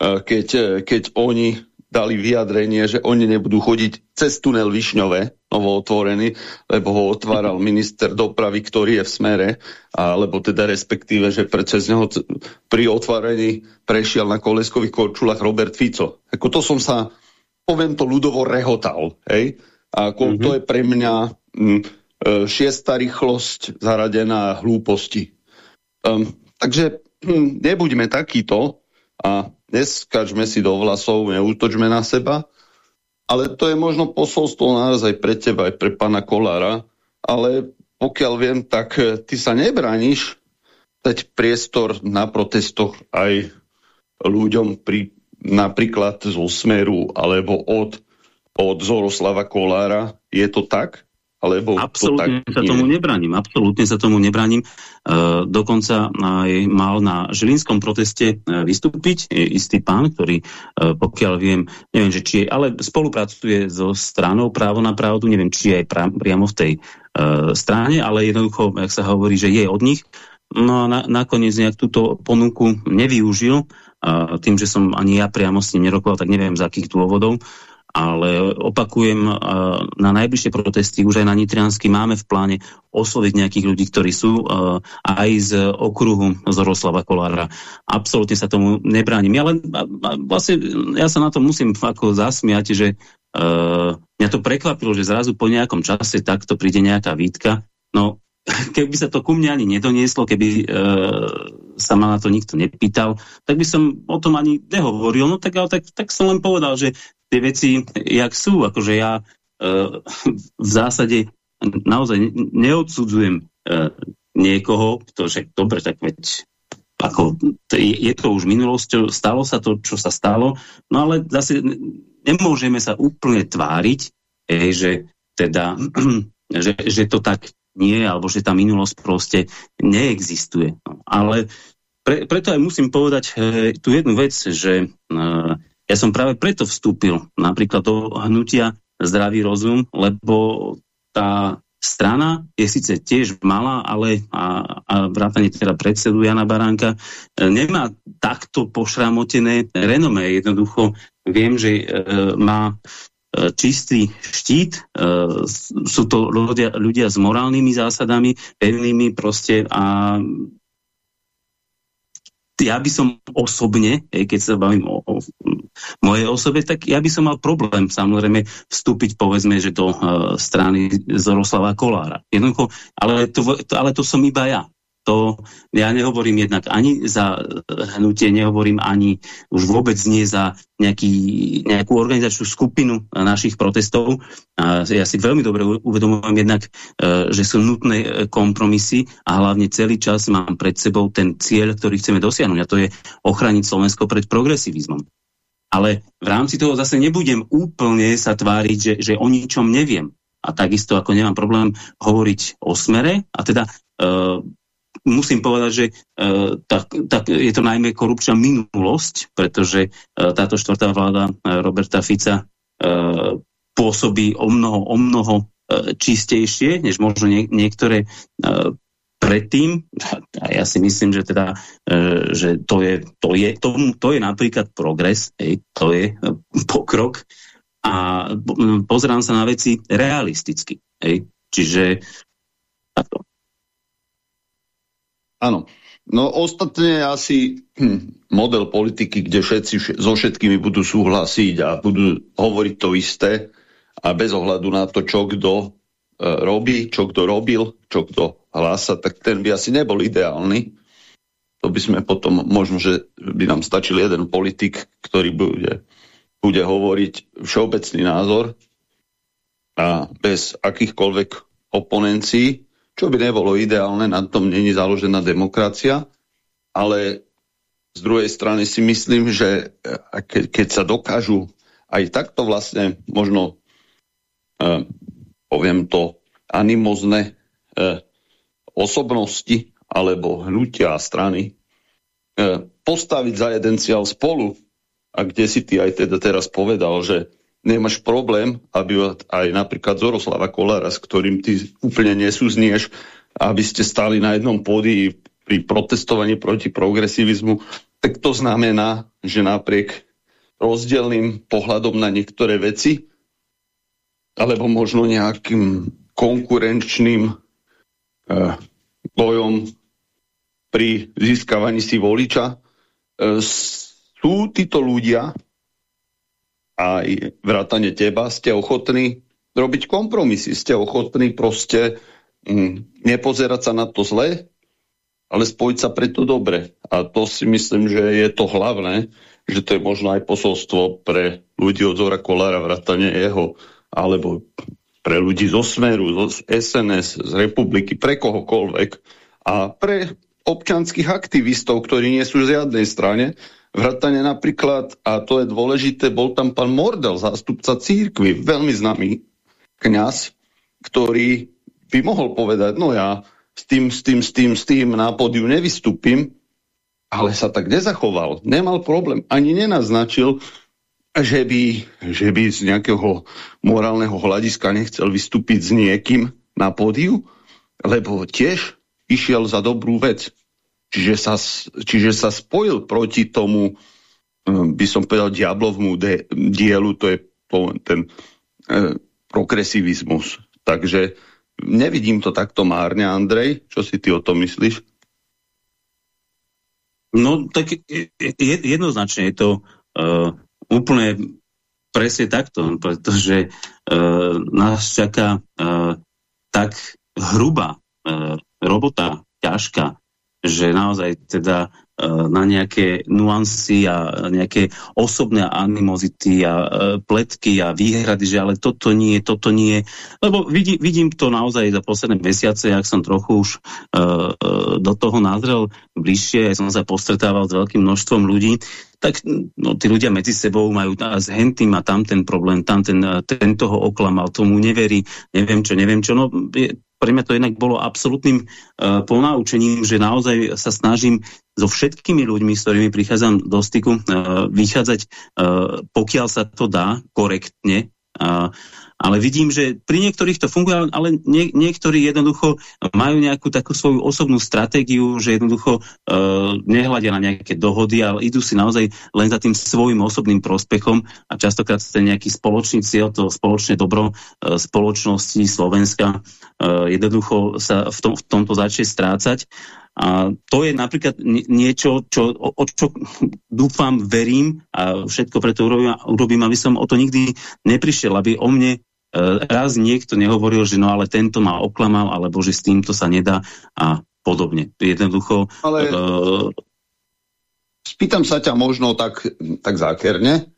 [SPEAKER 1] keď, e, keď oni dali vyjadrenie, že oni nebudú chodiť cez tunel Višňové, novo otvorený, lebo ho otváral minister dopravy, ktorý je v smere, alebo teda respektíve, že cez neho pri otvorení prešiel na koleskových korčulách Robert Fico. Ako to som sa, poviem to ľudovo, rehotal. Hej? A ako mm -hmm. to je pre mňa m, e, šiesta rýchlosť zaradená hlúposti. Um, takže hm, nebuďme takýto a neskačme si do vlasov, neútočme na seba, ale to je možno posolstvo nás aj pre teba, aj pre pana Kolára, ale pokiaľ viem, tak eh, ty sa nebrániš dať priestor na protestoch aj ľuďom pri, napríklad zo Smeru alebo od, od Zoroslava Kolára. Je to tak? Alebo
[SPEAKER 2] absolútne to tak sa nie? tomu nebraním, absolútne sa tomu nebraním. E, dokonca aj mal na Žilinskom proteste e, vystúpiť je istý pán, ktorý, e, pokiaľ viem, neviem, že či je, ale spolupracuje so stranou právo na pravdu, neviem, či je aj pra, priamo v tej e, strane, ale jednoducho, jak sa hovorí, že je od nich. No a na, nakoniec nejak túto ponuku nevyužil, e, tým, že som ani ja priamo s ním nerokoval, tak neviem z akých dôvodov ale opakujem, na najbližšie protesty, už aj na Nitriansky máme v pláne osloviť nejakých ľudí, ktorí sú aj z okruhu Zoroslava Kolára. Absolútne sa tomu nebránim. Ja, len, vlastne, ja sa na to musím ako zasmiať, že uh, mňa to prekvapilo, že zrazu po nejakom čase takto príde nejaká výtka. No, keby sa to ku mne ani nedonieslo, keby uh, sa ma na to nikto nepýtal, tak by som o tom ani nehovoril. No tak, ale tak, tak som len povedal, že tie veci, jak sú. Akože ja e, v zásade naozaj neodsudzujem e, niekoho, kto, že dobre, tak veď ako, je to už minulosťou, stalo sa to, čo sa stalo, no ale zase nemôžeme sa úplne tváriť, e, že teda, že, že to tak nie, alebo že tá minulosť proste neexistuje. No, ale pre, preto aj musím povedať e, tú jednu vec, že e, ja som práve preto vstúpil napríklad do hnutia Zdravý rozum, lebo tá strana je síce tiež malá, ale a, a vrátane teda predsedu Jana Baránka e, nemá takto pošramotené renome. Jednoducho viem, že e, má e, čistý štít, e, sú to ľudia, ľudia s morálnymi zásadami, pevnými proste a ja by som osobne, keď sa bavím o, o mojej osobe, tak ja by som mal problém samozrejme vstúpiť povedzme, že do uh, strany Zoroslava Kolára. Jednoducho, ale to, ale to som iba ja to ja nehovorím jednak ani za hnutie, nehovorím ani už vôbec nie za nejaký, nejakú organizačnú skupinu našich protestov. A ja si veľmi dobre uvedomujem jednak, e, že sú nutné e, kompromisy a hlavne celý čas mám pred sebou ten cieľ, ktorý chceme dosiahnuť a to je ochraniť Slovensko pred progresivizmom. Ale v rámci toho zase nebudem úplne sa tváriť, že, že o ničom neviem. A takisto ako nemám problém hovoriť o smere a teda uh, musím povedať, že uh, tak, tak je to najmä korupčná minulosť, pretože uh, táto štvrtá vláda uh, Roberta Fica uh, pôsobí o mnoho, o mnoho uh, čistejšie, než možno nie, niektoré uh, predtým, a ja si myslím, že teda, uh, že to je, to je, to, to je napríklad progres, hej, to je uh, pokrok a pozerám sa na veci realisticky. Hej. Čiže takto.
[SPEAKER 1] Áno. No ostatne asi hm, model politiky, kde všetci so všetkými budú súhlasiť a budú hovoriť to isté a bez ohľadu na to, čo kto e, robí, čo kto robil, čo kto hlása, tak ten by asi nebol ideálny. To by sme potom, možno, že by nám stačil jeden politik, ktorý bude, bude hovoriť všeobecný názor a bez akýchkoľvek oponencií čo by nebolo ideálne, na tom není založená demokracia, ale z druhej strany si myslím, že ke, keď sa dokážu aj takto vlastne možno eh, poviem to animozne eh, osobnosti alebo hnutia a strany eh, postaviť za jeden cieľ spolu. A kde si ty aj teda teraz povedal, že nemáš problém, aby aj napríklad Zoroslava Kolára, s ktorým ty úplne nesúznieš, aby ste stali na jednom pódii pri protestovaní proti progresivizmu, tak to znamená, že napriek rozdielným pohľadom na niektoré veci, alebo možno nejakým konkurenčným eh, bojom pri získavaní si voliča, eh, sú títo ľudia aj vrátane teba, ste ochotní robiť kompromisy, ste ochotní proste mm, nepozerať sa na to zle, ale spojiť sa preto dobre. A to si myslím, že je to hlavné, že to je možno aj posolstvo pre ľudí od Zora Kolára, vrátane jeho, alebo pre ľudí zo Smeru, z SNS, z republiky, pre kohokoľvek a pre občanských aktivistov, ktorí nie sú v žiadnej strane, Vrátane napríklad, a to je dôležité, bol tam pán Mordel, zástupca církvy, veľmi známy kňaz, ktorý by mohol povedať, no ja s tým, s tým, s tým, s tým na pódiu nevystúpim, ale sa tak nezachoval. Nemal problém, ani nenaznačil, že by, že by z nejakého morálneho hľadiska nechcel vystúpiť s niekým na pódiu, lebo tiež išiel za dobrú vec. Čiže sa, čiže sa spojil proti tomu, um, by som povedal, diablovmu dielu, to je ten e, progresivizmus. Takže nevidím to takto márne, Andrej. Čo si ty o tom myslíš?
[SPEAKER 2] No, tak jednoznačne je to uh, úplne presne takto, pretože uh, nás čaká uh, tak hrubá uh, robota, ťažká, že naozaj teda e, na nejaké nuancy a nejaké osobné animozity a e, pletky a výhrady, že ale toto nie, toto nie. Lebo vidím, vidím to naozaj za posledné mesiace, ak som trochu už uh, do toho nazrel bližšie, ja som sa postretával s veľkým množstvom ľudí, tak no, tí ľudia medzi sebou majú s hentým a tam ten problém, tam ten, ten toho oklamal, tomu neverí, neviem čo, neviem čo. No, je, pre mňa to jednak bolo absolútnym uh, ponaučením, že naozaj sa snažím so všetkými ľuďmi, s ktorými prichádzam do styku, uh, vychádzať, uh, pokiaľ sa to dá, korektne. Uh, ale vidím, že pri niektorých to funguje, ale nie, niektorí jednoducho majú nejakú takú svoju osobnú stratégiu, že jednoducho uh, nehľadia na nejaké dohody, ale idú si naozaj len za tým svojim osobným prospechom a častokrát ten nejaký spoločný cieľ, to spoločné dobro uh, spoločnosti Slovenska uh, jednoducho sa v, tom, v tomto začne strácať. A to je napríklad niečo, čo, o, čo dúfam, verím a všetko preto urobím, urobím, aby som o to nikdy neprišiel, aby o mne e, raz niekto nehovoril, že no ale tento ma oklamal, alebo že s týmto sa nedá a podobne. Jednoducho... Ale... Uh,
[SPEAKER 1] spýtam sa ťa možno tak, tak zákerne,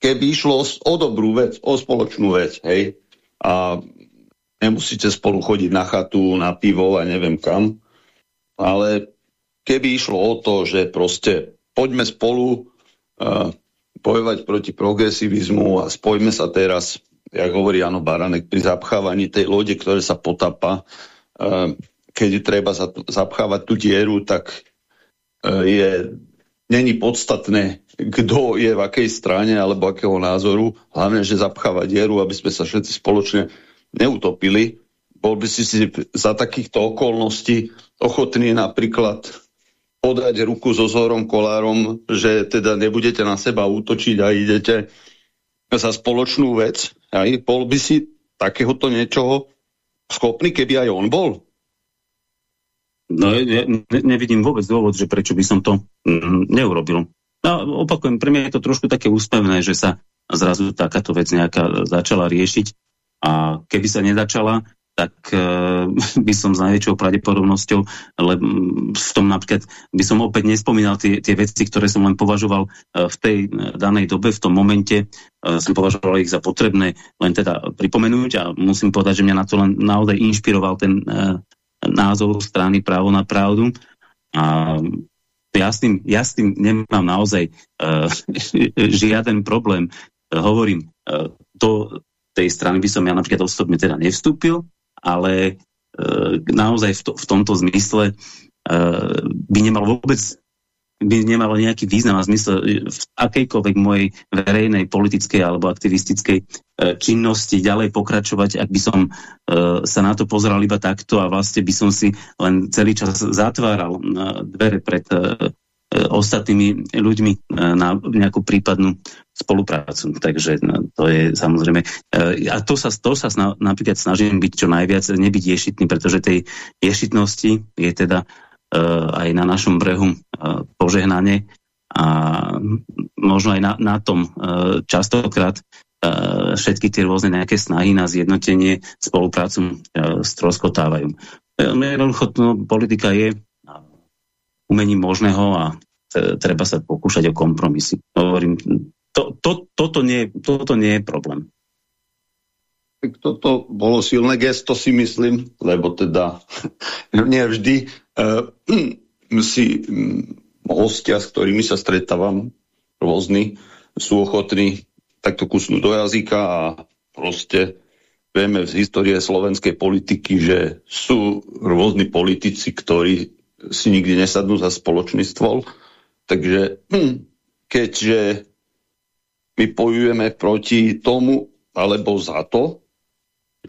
[SPEAKER 1] keby išlo o dobrú vec, o spoločnú vec, hej, a nemusíte spolu chodiť na chatu, na pivo a neviem kam, ale keby išlo o to, že proste poďme spolu uh, bojovať proti progresivizmu a spojme sa teraz jak hovorí Jano Baranek, pri zapchávaní tej lode, ktoré sa potapa, e, keď treba zapchávať tú dieru, tak e, je, není podstatné, kto je v akej strane alebo akého názoru. Hlavne, že zapcháva dieru, aby sme sa všetci spoločne neutopili. Bol by si si za takýchto okolností ochotný napríklad podať ruku so Zorom Kolárom, že teda nebudete na seba útočiť a idete za spoločnú vec. Aj bol by si takéhoto niečoho schopný, keby aj on bol?
[SPEAKER 2] No, ja ne, nevidím vôbec dôvod, že prečo by som to mm, neurobil. No, opakujem, pre mňa je to trošku také úspevné, že sa zrazu takáto vec nejaká začala riešiť a keby sa nezačala, tak uh, by som s najväčšou pravdepodobnosťou, lebo v tom napríklad by som opäť nespomínal tie, tie veci, ktoré som len považoval uh, v tej danej dobe, v tom momente, som považoval ich za potrebné len teda pripomenúť a musím povedať, že mňa na to len naozaj inšpiroval ten názov strany právo na pravdu a ja s tým, ja s tým nemám naozaj uh, žiaden problém. Hovorím, uh, do tej strany by som ja napríklad osobne teda nevstúpil, ale e, naozaj v, to, v tomto zmysle e, by nemal vôbec by nemalo nejaký význam a zmysel v akejkoľvek mojej verejnej, politickej alebo aktivistickej e, činnosti ďalej pokračovať, ak by som e, sa na to pozeral iba takto a vlastne by som si len celý čas zatváral e, dvere pred e, E, ostatnými ľuďmi e, na nejakú prípadnú spoluprácu. Takže no, to je samozrejme... E, a to sa, to sa sna, napríklad snažím byť čo najviac, nebyť ješitný, pretože tej ješitnosti je teda aj na našom brehu požehnanie a možno aj na, na tom častokrát všetky tie rôzne nejaké snahy na zjednotenie, spoluprácu stroskotávajú. Jednoducho, no, politika je umením možného a treba sa pokúšať o kompromisy. Hovorím, to, to, toto, nie, toto nie je problém.
[SPEAKER 1] Tak toto bolo silné gesto, si myslím, lebo teda nie vždy uh, si um, hostia, s ktorými sa stretávam, rôzni, sú ochotní takto kusnúť do jazyka a proste vieme z histórie slovenskej politiky, že sú rôzni politici, ktorí si nikdy nesadnú za spoločný stôl. Takže hm, keďže my pojujeme proti tomu alebo za to,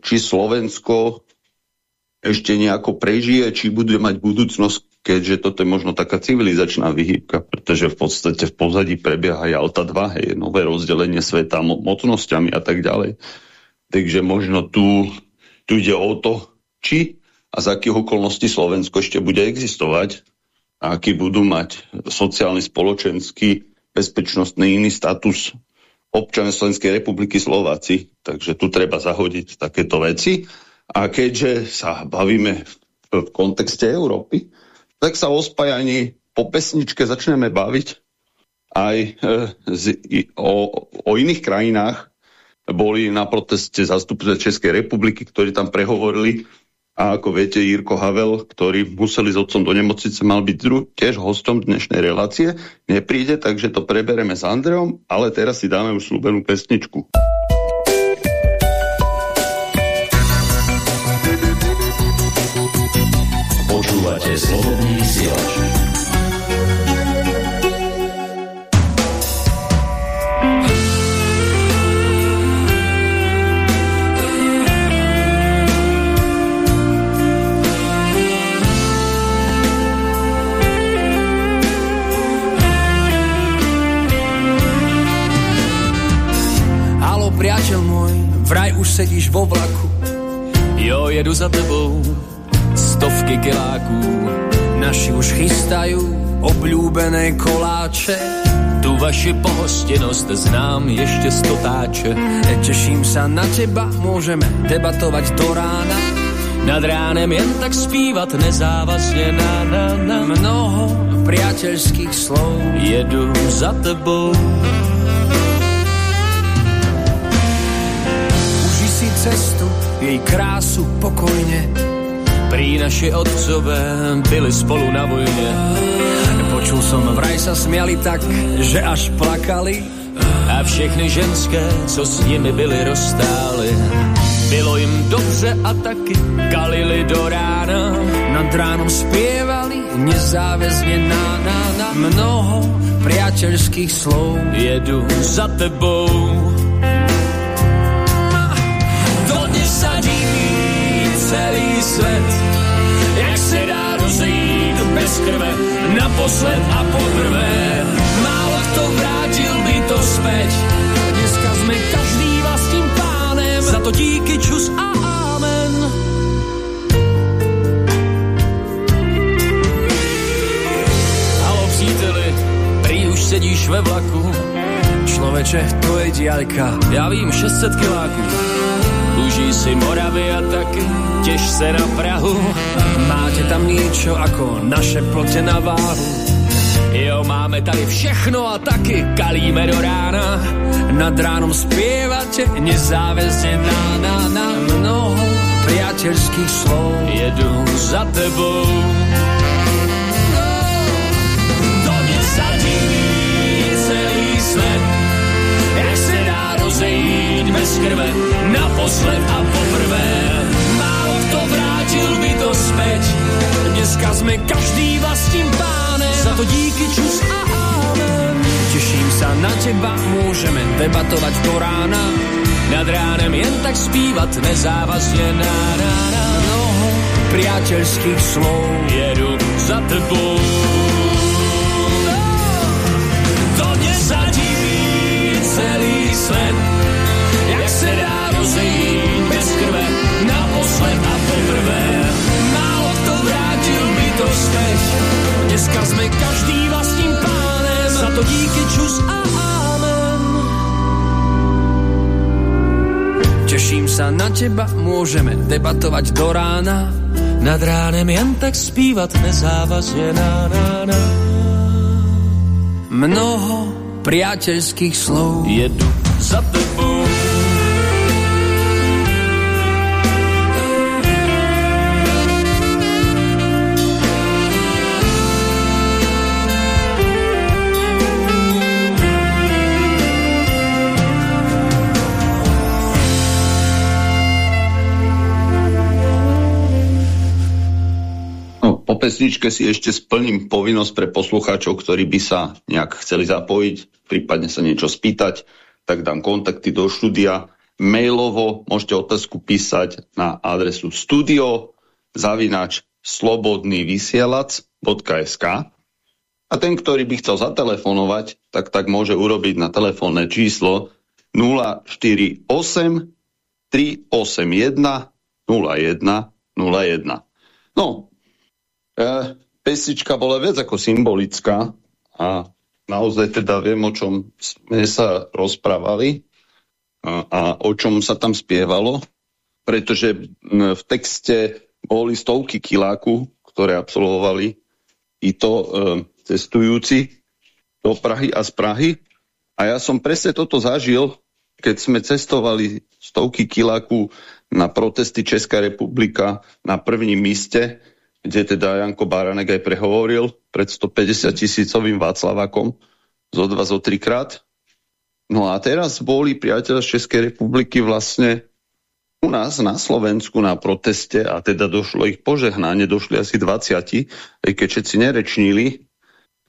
[SPEAKER 1] či Slovensko ešte nejako prežije, či bude mať budúcnosť, keďže toto je možno taká civilizačná vyhýbka, pretože v podstate v pozadí prebieha Jalta 2, hej, nové rozdelenie sveta mo mocnosťami a tak ďalej. Takže možno tu, tu ide o to, či a z akých okolností Slovensko ešte bude existovať a aký budú mať sociálny, spoločenský, bezpečnostný iný status občania Slovenskej republiky Slováci. Takže tu treba zahodiť takéto veci. A keďže sa bavíme v, kontexte Európy, tak sa o spájaní po pesničke začneme baviť aj e, z, o, o iných krajinách. Boli na proteste zastupce Českej republiky, ktorí tam prehovorili a ako viete, Jirko Havel, ktorý museli s otcom do nemocnice, mal byť tiež hostom dnešnej relácie. Nepríde, takže to prebereme s Andreom, ale teraz si dáme už slúbenú pesničku. Počúvate slobodný vysielač.
[SPEAKER 3] Už sedíš vo vlaku, jo, jedu za tebou, stovky kiláků. Naši už chystajú obľúbené koláče, tu vaši pohostinnosť znám ešte stotáče. Teším sa na teba, môžeme debatovať do rána. Nad ránem jen tak spívať nezávazne na, na, na. Mnoho priateľských slov jedu za tebou. Cestu, jej krásu pokojne. Pri naši otcové byli spolu na vojne. Počul som, vraj sa smiali tak, že až plakali. A všechny ženské, co s nimi byly rozstály. Bylo jim dobře a taky kalili do rána. Nad ránom spievali nezáväzne na, na, na mnoho priateľských slov. Jedu za tebou. Sa diví celý svet, jak se dá rozejít bez krve, naposled a poprvé. Málo kto vrátil by to späť, dneska sme každý vlastním pánem, za to díky čus a amen. Sedíš ve vlaku, človeče, to je diaľka, ja vím 600 kiláků. Užij si Moravy a taky tež se na Prahu. Máte tam niečo ako naše plote na váhu. Jo, máme tady všechno a taky kalíme do rána. Nad ránom spievate nezáväzne na, na, na mnoho priateľských slov. Jedu za tebou. Bez krve, naposled a poprvé. Málo kto vrátil by to späť, dneska sme každý vlastním pánem, za to díky čus a amen. Teším sa na teba, môžeme debatovať do rána, nad ránem jen tak spívať nezávazne na rána. Mnoho priateľských slov jedu za tebou. Dneska sme každý vlastním pánem, za to díky čus a amen. Teším sa na teba, môžeme debatovať do rána, nad ránem jen tak spívať nezávazne na, na, na. Mnoho priateľských slov jedu za tebou.
[SPEAKER 1] Pesničke si ešte splním povinnosť pre poslucháčov, ktorí by sa nejak chceli zapojiť, prípadne sa niečo spýtať, tak dám kontakty do štúdia. Mailovo môžete otázku písať na adresu studio zavinač slobodnývysielac.sk a ten, ktorý by chcel zatelefonovať, tak tak môže urobiť na telefónne číslo 048 381 0101. No, e, bola viac ako symbolická a naozaj teda viem, o čom sme sa rozprávali a, a o čom sa tam spievalo, pretože v texte boli stovky kiláku, ktoré absolvovali i to e, cestujúci do Prahy a z Prahy. A ja som presne toto zažil, keď sme cestovali stovky kiláku na protesty Česká republika na prvním míste, kde teda Janko Báranek aj prehovoril pred 150 tisícovým Václavákom zo dva, zo trikrát. No a teraz boli priateľ Českej republiky vlastne u nás na Slovensku na proteste a teda došlo ich požehnanie, došli asi 20, aj keď všetci nerečnili.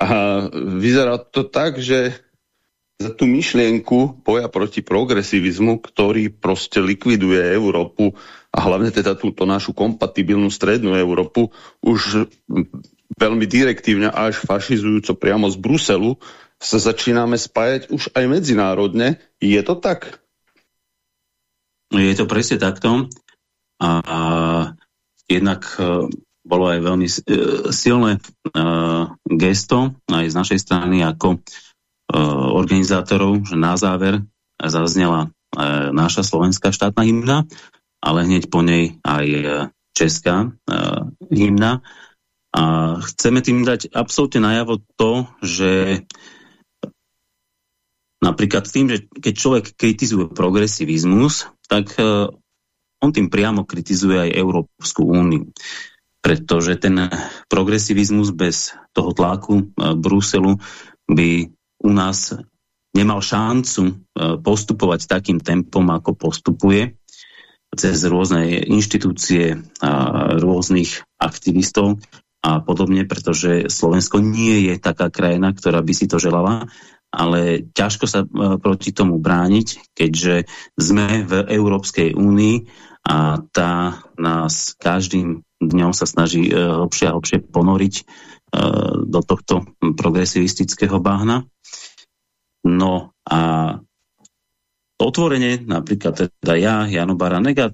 [SPEAKER 1] A vyzerá to tak, že za tú myšlienku boja proti progresivizmu, ktorý proste likviduje Európu a hlavne teda túto našu kompatibilnú strednú Európu už veľmi direktívne až fašizujúco priamo z Bruselu sa začíname spájať už aj medzinárodne. Je to tak?
[SPEAKER 2] Je to presne takto. A, a jednak uh, bolo aj veľmi uh, silné uh, gesto aj z našej strany ako organizátorov, že na záver zaznela naša slovenská štátna hymna, ale hneď po nej aj česká hymna. A chceme tým dať absolútne najavo to, že napríklad tým, že keď človek kritizuje progresivizmus, tak on tým priamo kritizuje aj Európsku úniu. Pretože ten progresivizmus bez toho tlaku Bruselu by u nás nemal šancu e, postupovať takým tempom, ako postupuje cez rôzne inštitúcie a rôznych aktivistov a podobne, pretože Slovensko nie je taká krajina, ktorá by si to želala, ale ťažko sa e, proti tomu brániť, keďže sme v Európskej únii a tá nás každým dňom sa snaží e, hlbšie a hlbšie ponoriť do tohto progresivistického bahna. No a otvorene, napríklad teda ja, Jano Baranek a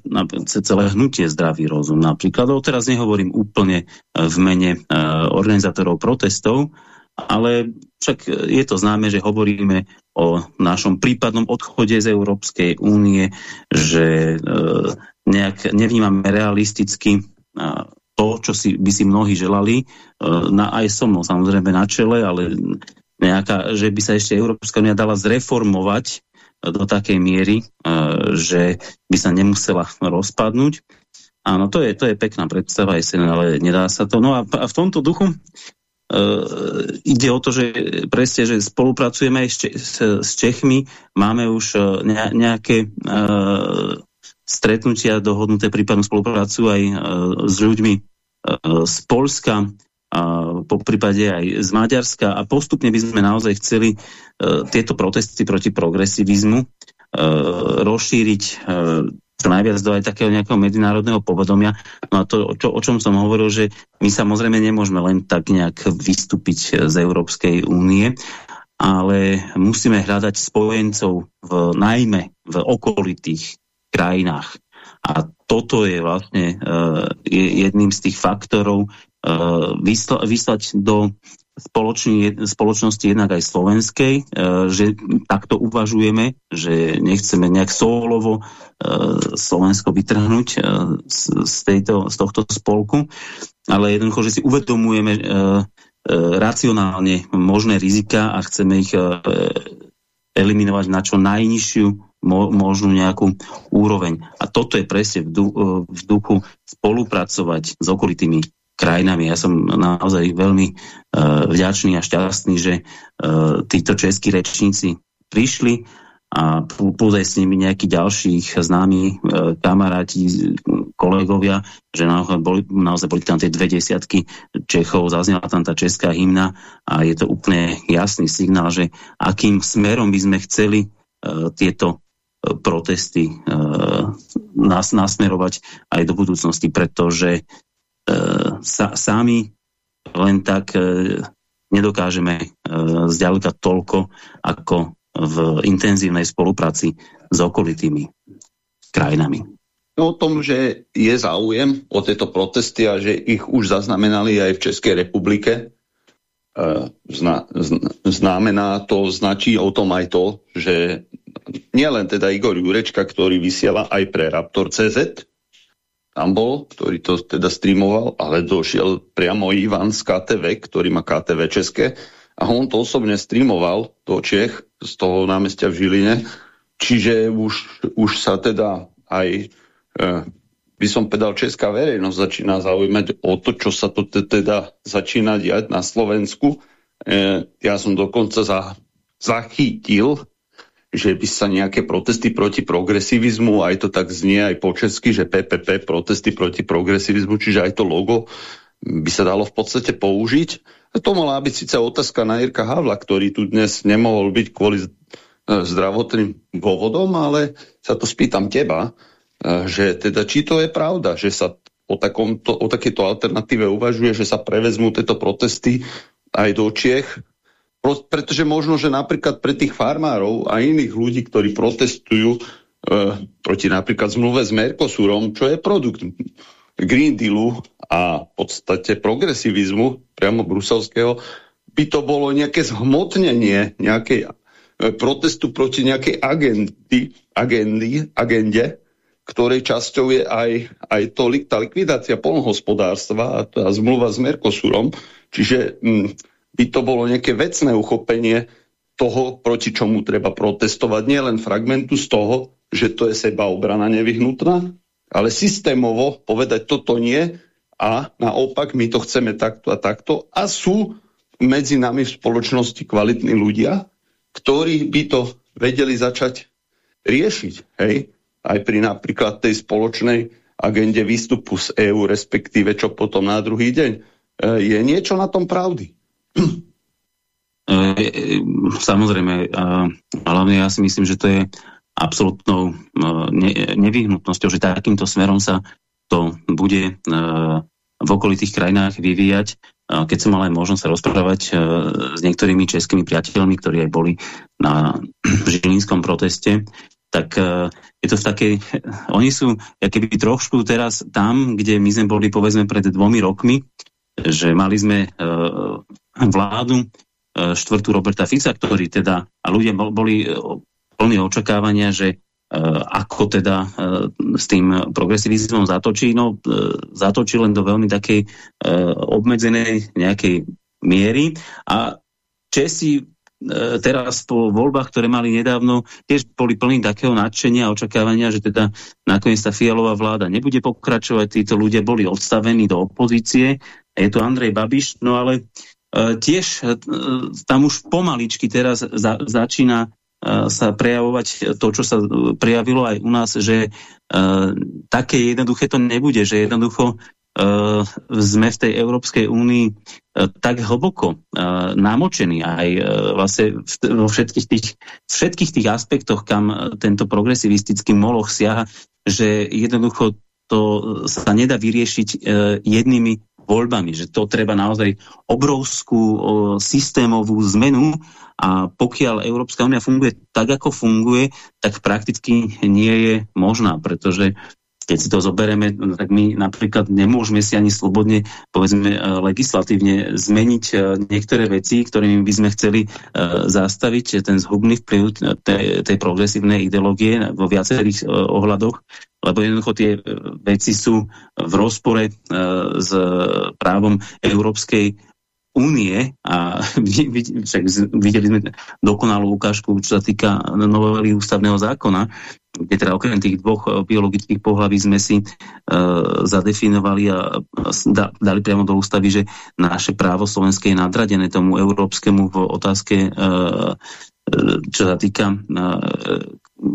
[SPEAKER 2] celé hnutie Zdravý rozum. Napríklad, teraz nehovorím úplne e, v mene uh, organizátorov protestov, ale však je to známe, že hovoríme o našom prípadnom odchode z Európskej únie, že uh, nejak nevnímame realisticky to, čo si, by si mnohí želali, na, aj so mnou samozrejme na čele, ale nejaká, že by sa ešte Európska únia dala zreformovať do takej miery, e, že by sa nemusela rozpadnúť. Áno, to je, to je pekná predstava, ale nedá sa to. No a, v tomto duchu Uh, ide o to, že presne, že spolupracujeme aj s, s Čechmi, máme už uh, nejaké uh, stretnutia dohodnuté prípadnú spoluprácu aj s ľuďmi z Polska, a po prípade aj z Maďarska a postupne by sme naozaj chceli uh, tieto protesty proti progresivizmu uh, rozšíriť čo najviac do aj takého nejakého medzinárodného povedomia. No a to, čo, o čom som hovoril, že my samozrejme nemôžeme len tak nejak vystúpiť z Európskej únie, ale musíme hľadať spojencov v, najmä v okolitých krajinách. A toto je vlastne uh, jedným z tých faktorov, vyslať do spoločnosti jednak aj slovenskej, uh, že takto uvažujeme, že nechceme nejak solovo uh, Slovensko vytrhnúť z, tejto, z tohto spolku, ale jednoducho, že si uvedomujeme racionálne možné rizika a chceme ich eliminovať na čo najnižšiu možnú nejakú úroveň. A toto je presne v duchu spolupracovať s okolitými krajinami. Ja som naozaj veľmi uh, vďačný a šťastný, že uh, títo českí rečníci prišli a plus aj s nimi nejakí ďalších známi uh, kamaráti, kolegovia, že naozaj boli, naozaj boli tam tie dve desiatky Čechov, zaznela tam tá česká hymna a je to úplne jasný signál, že akým smerom by sme chceli uh, tieto protesty uh, nás nasmerovať aj do budúcnosti, pretože E, sa, sami len tak e, nedokážeme e, zďaleka toľko, ako v intenzívnej spolupráci s okolitými krajinami.
[SPEAKER 1] No o tom, že je záujem o tieto protesty a že ich už zaznamenali aj v Českej republike, zna, znamená to, značí o tom aj to, že nielen teda Igor Jurečka, ktorý vysiela aj pre Raptor.cz, tam bol, ktorý to teda streamoval, ale došiel priamo Ivan z KTV, ktorý má KTV České a on to osobne streamoval do Čech z toho námestia v Žiline, čiže už, už sa teda aj e, by som povedal, česká verejnosť začína zaujímať o to, čo sa to teda začína diať na Slovensku. E, ja som dokonca za, zachytil že by sa nejaké protesty proti progresivizmu, aj to tak znie aj po česky, že PPP, protesty proti progresivizmu, čiže aj to logo by sa dalo v podstate použiť. To mala byť síce otázka na Jirka Havla, ktorý tu dnes nemohol byť kvôli e, zdravotným dôvodom, ale sa to spýtam teba, e, že teda či to je pravda, že sa o, takomto, o takéto alternatíve uvažuje, že sa prevezmú tieto protesty aj do Čiech, pretože možno, že napríklad pre tých farmárov a iných ľudí, ktorí protestujú e, proti napríklad zmluve s Mercosurom, čo je produkt Green Dealu a v podstate progresivizmu priamo bruselského, by to bolo nejaké zhmotnenie nejakej e, protestu proti nejakej agendy, agendy, agende, ktorej časťou je aj, aj to, tá likvidácia polnohospodárstva a tá zmluva s Mercosurom. Čiže hm, by to bolo nejaké vecné uchopenie toho, proti čomu treba protestovať. Nie len fragmentu z toho, že to je seba obrana nevyhnutná, ale systémovo povedať toto nie a naopak my to chceme takto a takto a sú medzi nami v spoločnosti kvalitní ľudia, ktorí by to vedeli začať riešiť. Hej? Aj pri napríklad tej spoločnej agende výstupu z EÚ, respektíve čo potom na druhý deň. E, je niečo na tom pravdy?
[SPEAKER 2] E, samozrejme, hlavne ja si myslím, že to je absolútnou nevyhnutnosťou, že takýmto smerom sa to bude v okolitých krajinách vyvíjať. Keď som mal aj možnosť rozprávať s niektorými českými priateľmi, ktorí aj boli na žilinskom proteste, tak je to v takej, oni sú keby trošku teraz tam, kde my sme boli povedzme pred dvomi rokmi, že mali sme vládu E, štvrtú Roberta Fica, ktorý teda, a ľudia boli e, plní očakávania, že e, ako teda s tým progresivizmom zatočí, no zatočí len do veľmi takej obmedzenej nejakej miery. A Česi teraz po voľbách, ktoré mali nedávno, tiež boli plní takého nadšenia a očakávania, že teda nakoniec tá fialová vláda nebude pokračovať, títo ľudia boli odstavení do opozície, je to Andrej Babiš, no ale E, tiež e, tam už pomaličky teraz za, začína e, sa prejavovať to, čo sa prejavilo aj u nás, že také jednoduché to nebude, že jednoducho sme v tej Európskej únii tak hlboko namočení aj vlastne vo všetkých tých, všetkých tých aspektoch, kam tento progresivistický moloch siaha, že jednoducho to sa nedá vyriešiť jednými voľbami, že to treba naozaj obrovskú systémovú zmenu. A pokiaľ Európska únia funguje tak, ako funguje, tak prakticky nie je možná, pretože keď si to zoberieme, tak my napríklad nemôžeme si ani slobodne, povedzme, e, legislatívne zmeniť e, niektoré veci, ktorými by sme chceli e, zastaviť ten zhubný vplyv tej, tej progresívnej ideológie vo viacerých ohľadoch, lebo jednoducho tie veci sú v rozpore s právom Európskej únie a však videli sme dokonalú ukážku, čo sa týka novely ústavného zákona, kde teda okrem tých dvoch eh, biologických pohlaví sme si uh, zadefinovali a da, dali priamo do ústavy, že naše právo slovenské je nadradené tomu európskemu v otázke uh, čo sa týka uh,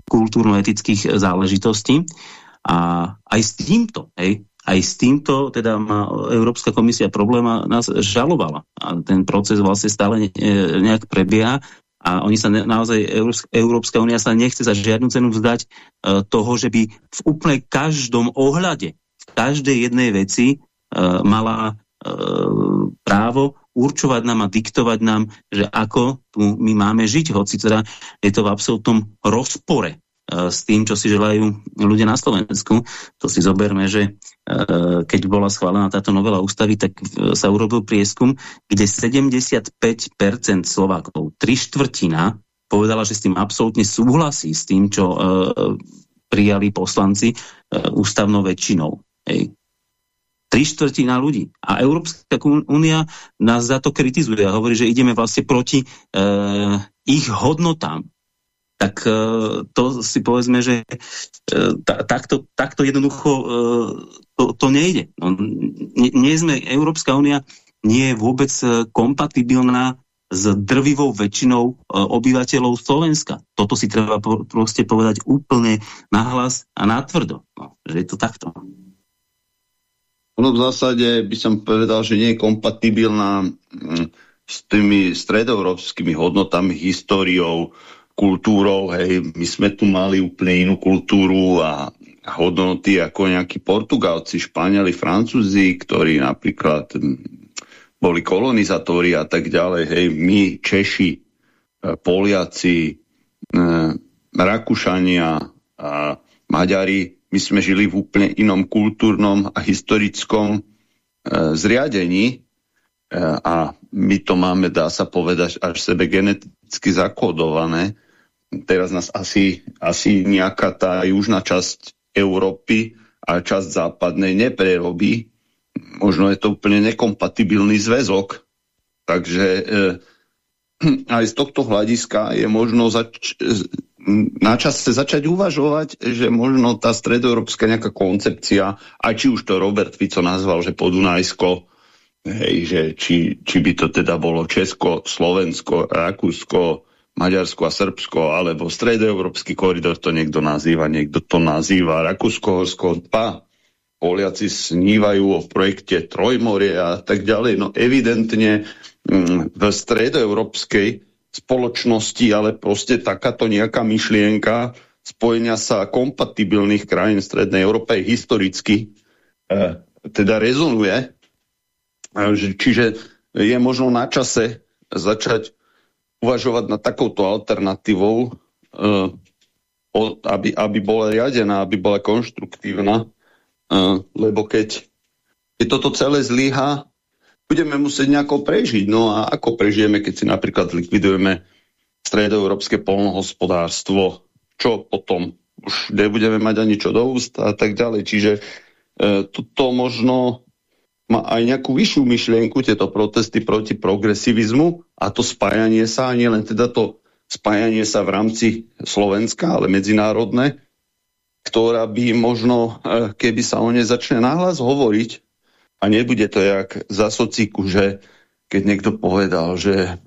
[SPEAKER 2] kultúrno-etických záležitostí. A aj s týmto, hej, aj s týmto teda má Európska komisia problém nás žalovala. A ten proces vlastne stále nejak prebieha a oni sa naozaj, Európska únia sa nechce za žiadnu cenu vzdať e, toho, že by v úplne každom ohľade, v každej jednej veci e, mala e, právo určovať nám a diktovať nám, že ako tu my máme žiť, hoci teda je to v absolútnom rozpore s tým, čo si želajú ľudia na Slovensku. To si zoberme, že e, keď bola schválená táto novela ústavy, tak e, sa urobil prieskum, kde 75% Slovákov, tri štvrtina, povedala, že s tým absolútne súhlasí s tým, čo prijali poslanci ústavnou väčšinou. Hej. Tri štvrtina ľudí. A Európska únia nás za to kritizuje a hovorí, že ideme vlastne proti ich hodnotám tak e, to si povedzme, že e, takto, takto jednoducho e, to, to nejde. No, nie, nie sme, Európska únia nie je vôbec kompatibilná s drvivou väčšinou obyvateľov Slovenska. Toto si treba proste povedať úplne nahlas a natvrdo. No, že je to takto.
[SPEAKER 1] Ono v zásade by som povedal, že nie je kompatibilná mm, s tými stredoeurópskymi hodnotami, históriou, kultúrou, hej, my sme tu mali úplne inú kultúru a hodnoty ako nejakí Portugalci, Španieli, Francúzi, ktorí napríklad boli kolonizátori a tak ďalej, hej, my Češi, e, Poliaci, e, Rakúšania a Maďari, my sme žili v úplne inom kultúrnom a historickom e, zriadení a my to máme, dá sa povedať, až sebe geneticky zakodované teraz nás asi, asi nejaká tá južná časť Európy a časť západnej neprerobí. Možno je to úplne nekompatibilný zväzok. Takže e, aj z tohto hľadiska je možno zač na čase začať uvažovať, že možno tá stredoeurópska nejaká koncepcia, a či už to Robert Fico nazval, že Podunajsko, hej, že či, či by to teda bolo Česko, Slovensko, Rakúsko, Maďarsko a Srbsko, alebo stredoeurópsky koridor to niekto nazýva, niekto to nazýva Rakúsko-Horsko 2. Poliaci snívajú o projekte Trojmorie a tak ďalej. No evidentne mm, v stredoeurópskej spoločnosti, ale proste takáto nejaká myšlienka spojenia sa kompatibilných krajín Strednej Európe historicky e, teda rezonuje. E, čiže je možno na čase začať uvažovať nad takouto alternatívou, uh, aby, aby bola riadená, aby bola konštruktívna, uh, lebo keď, keď toto celé zlyhá, budeme musieť nejako prežiť. No a ako prežijeme, keď si napríklad likvidujeme stredoeurópske polnohospodárstvo, čo potom? Už nebudeme mať ani čo do úst a tak ďalej. Čiže e, toto možno má aj nejakú vyššiu myšlienku, tieto protesty proti progresivizmu a to spájanie sa, a nie len teda to spájanie sa v rámci Slovenska, ale medzinárodné, ktorá by možno, e, keby sa o nej začne náhlas hovoriť, a nebude to jak za sociku, že keď niekto povedal, že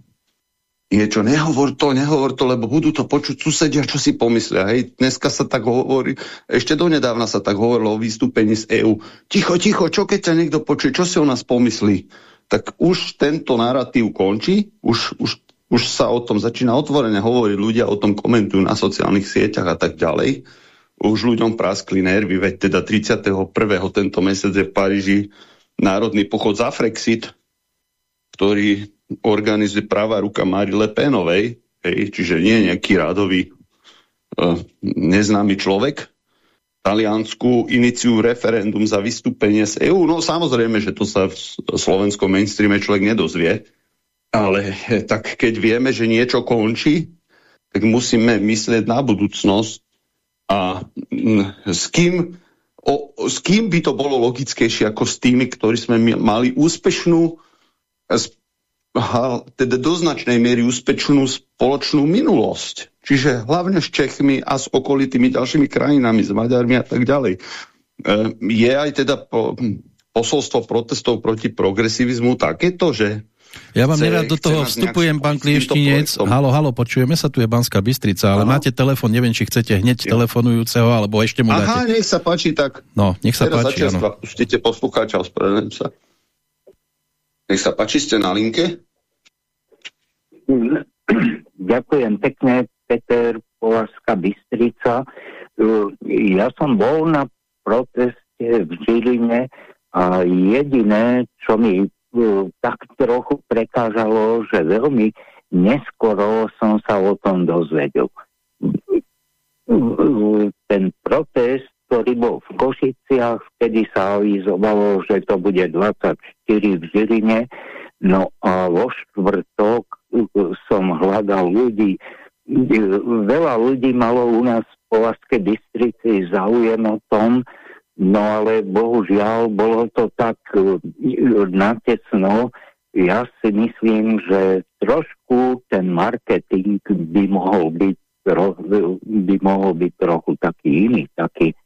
[SPEAKER 1] niečo, nehovor to, nehovor to, lebo budú to počuť susedia, čo si pomyslia. Hej, dneska sa tak hovorí, ešte donedávna sa tak hovorilo o vystúpení z EÚ. Ticho, ticho, čo keď ťa niekto počuje, čo si o nás pomyslí? Tak už tento narratív končí, už, už, už sa o tom začína otvorene hovoriť, ľudia o tom komentujú na sociálnych sieťach a tak ďalej. Už ľuďom praskli nervy, veď teda 31. tento mesiac je v Paríži národný pochod za Frexit, ktorý organizuje práva ruka Mari Le Penovej, hej, čiže nie nejaký rádový uh, neznámy človek. Taliansku iniciujú referendum za vystúpenie z EÚ. No samozrejme, že to sa v slovenskom mainstreame človek nedozvie, ale tak keď vieme, že niečo končí, tak musíme myslieť na budúcnosť a mm, s kým, o, s kým by to bolo logickejšie ako s tými, ktorí sme mali úspešnú teda do značnej miery úspešnú spoločnú minulosť. Čiže hlavne s Čechmi a s okolitými ďalšími krajinami, s Maďarmi a tak ďalej. E, je aj teda po, posolstvo protestov proti progresivizmu takéto, že
[SPEAKER 4] ja vám nerad do toho vstupujem, pán Klieštinec. Halo, halo, počujeme sa, tu je Banská Bystrica, ale Aha. máte telefon, neviem, či chcete hneď ja. telefonujúceho, alebo ešte mu
[SPEAKER 1] dáte. Aha, nech sa páči, tak.
[SPEAKER 4] No, nech sa Teraz páči,
[SPEAKER 1] áno. Pustite poslucháča, ospravedlňujem sa. Nech sa páči, ste na linke.
[SPEAKER 5] Ďakujem pekne, Peter Povarská Bystrica. Ja som bol na proteste v Žiline a jediné, čo mi tak trochu prekážalo, že veľmi neskoro som sa o tom dozvedel. Ten protest ktorý bol v Košiciach, vtedy sa avizovalo, že to bude 24 v Žiline, no a vo štvrtok som hľadal ľudí. Veľa ľudí malo u nás po Laskej Bystrici záujem o tom, no ale bohužiaľ bolo to tak uh, natesno. Ja si myslím, že trošku ten marketing by mohol byť by mohol byť trochu taký iný, taký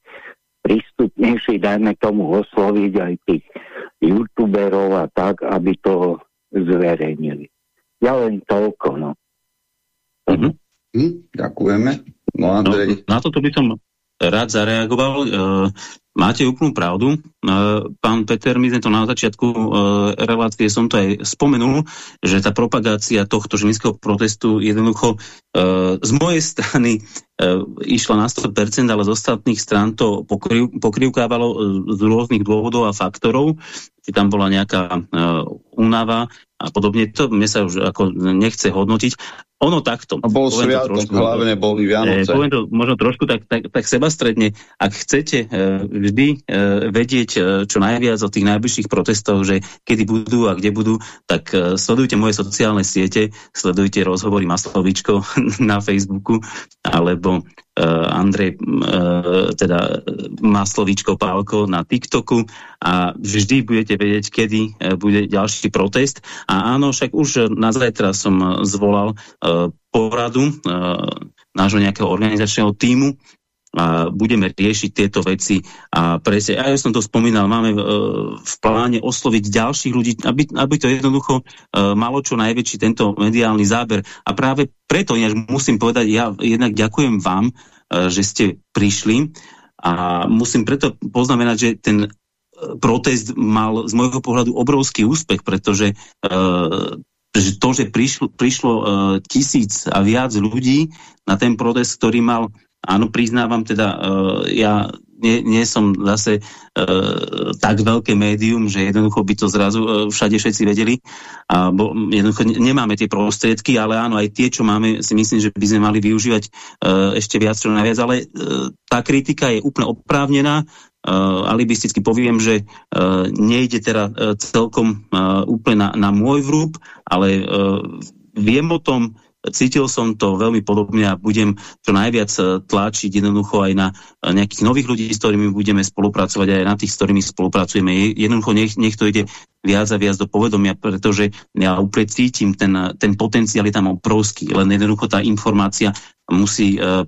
[SPEAKER 5] prístupnejší, dajme tomu osloviť aj tých youtuberov a tak, aby to zverejnili. Ja len toľko, no.
[SPEAKER 1] -hmm. hm, ďakujeme. No, Andrej.
[SPEAKER 2] No, na toto by som rád zareagoval. E, máte úplnú pravdu. E, pán Peter, my sme to na začiatku e, relácie som to aj spomenul, že tá propagácia tohto ženského protestu jednoducho e, z mojej strany e, išla na 100%, ale z ostatných strán to pokryv, pokrivkávalo e, z rôznych dôvodov a faktorov, či tam bola nejaká e, únava a podobne. To mne sa už ako nechce hodnotiť. Ono takto.
[SPEAKER 1] A bol sviatok, hlavne boli Vianoce.
[SPEAKER 2] E, poviem to možno trošku tak, tak, tak sebastredne. Ak chcete e, vždy e, vedieť čo najviac o tých najbližších protestoch, že kedy budú a kde budú, tak sledujte moje sociálne siete, sledujte rozhovory Maslovičko na Facebooku, alebo uh, Andrej uh, teda Maslovičko Pálko na TikToku a vždy budete vedieť, kedy uh, bude ďalší protest. A áno, však už na zajtra som zvolal uh, poradu uh, nášho nejakého organizačného týmu a budeme riešiť tieto veci a presne, ja som to spomínal, máme e, v pláne osloviť ďalších ľudí, aby, aby to jednoducho e, malo čo najväčší tento mediálny záber. A práve preto ja musím povedať, ja jednak ďakujem vám, e, že ste prišli a musím preto poznamenať, že ten e, protest mal z môjho pohľadu obrovský úspech, pretože e, to, že prišlo, prišlo e, tisíc a viac ľudí na ten protest, ktorý mal Áno, priznávam teda, uh, ja nie, nie som zase uh, tak veľké médium, že jednoducho by to zrazu uh, všade všetci vedeli. A bo, jednoducho nemáme tie prostriedky, ale áno, aj tie, čo máme, si myslím, že by sme mali využívať uh, ešte viac, čo najviac. Ale uh, tá kritika je úplne oprávnená. Uh, alibisticky poviem, že uh, nejde teda uh, celkom uh, úplne na, na môj vrúb, ale uh, viem o tom, cítil som to veľmi podobne a budem čo najviac tlačiť jednoducho aj na nejakých nových ľudí, s ktorými budeme spolupracovať, aj na tých, s ktorými spolupracujeme. Jednoducho nech, nech to ide viac a viac do povedomia, pretože ja úplne cítim, ten, ten potenciál je tam obrovský, len jednoducho tá informácia musí uh,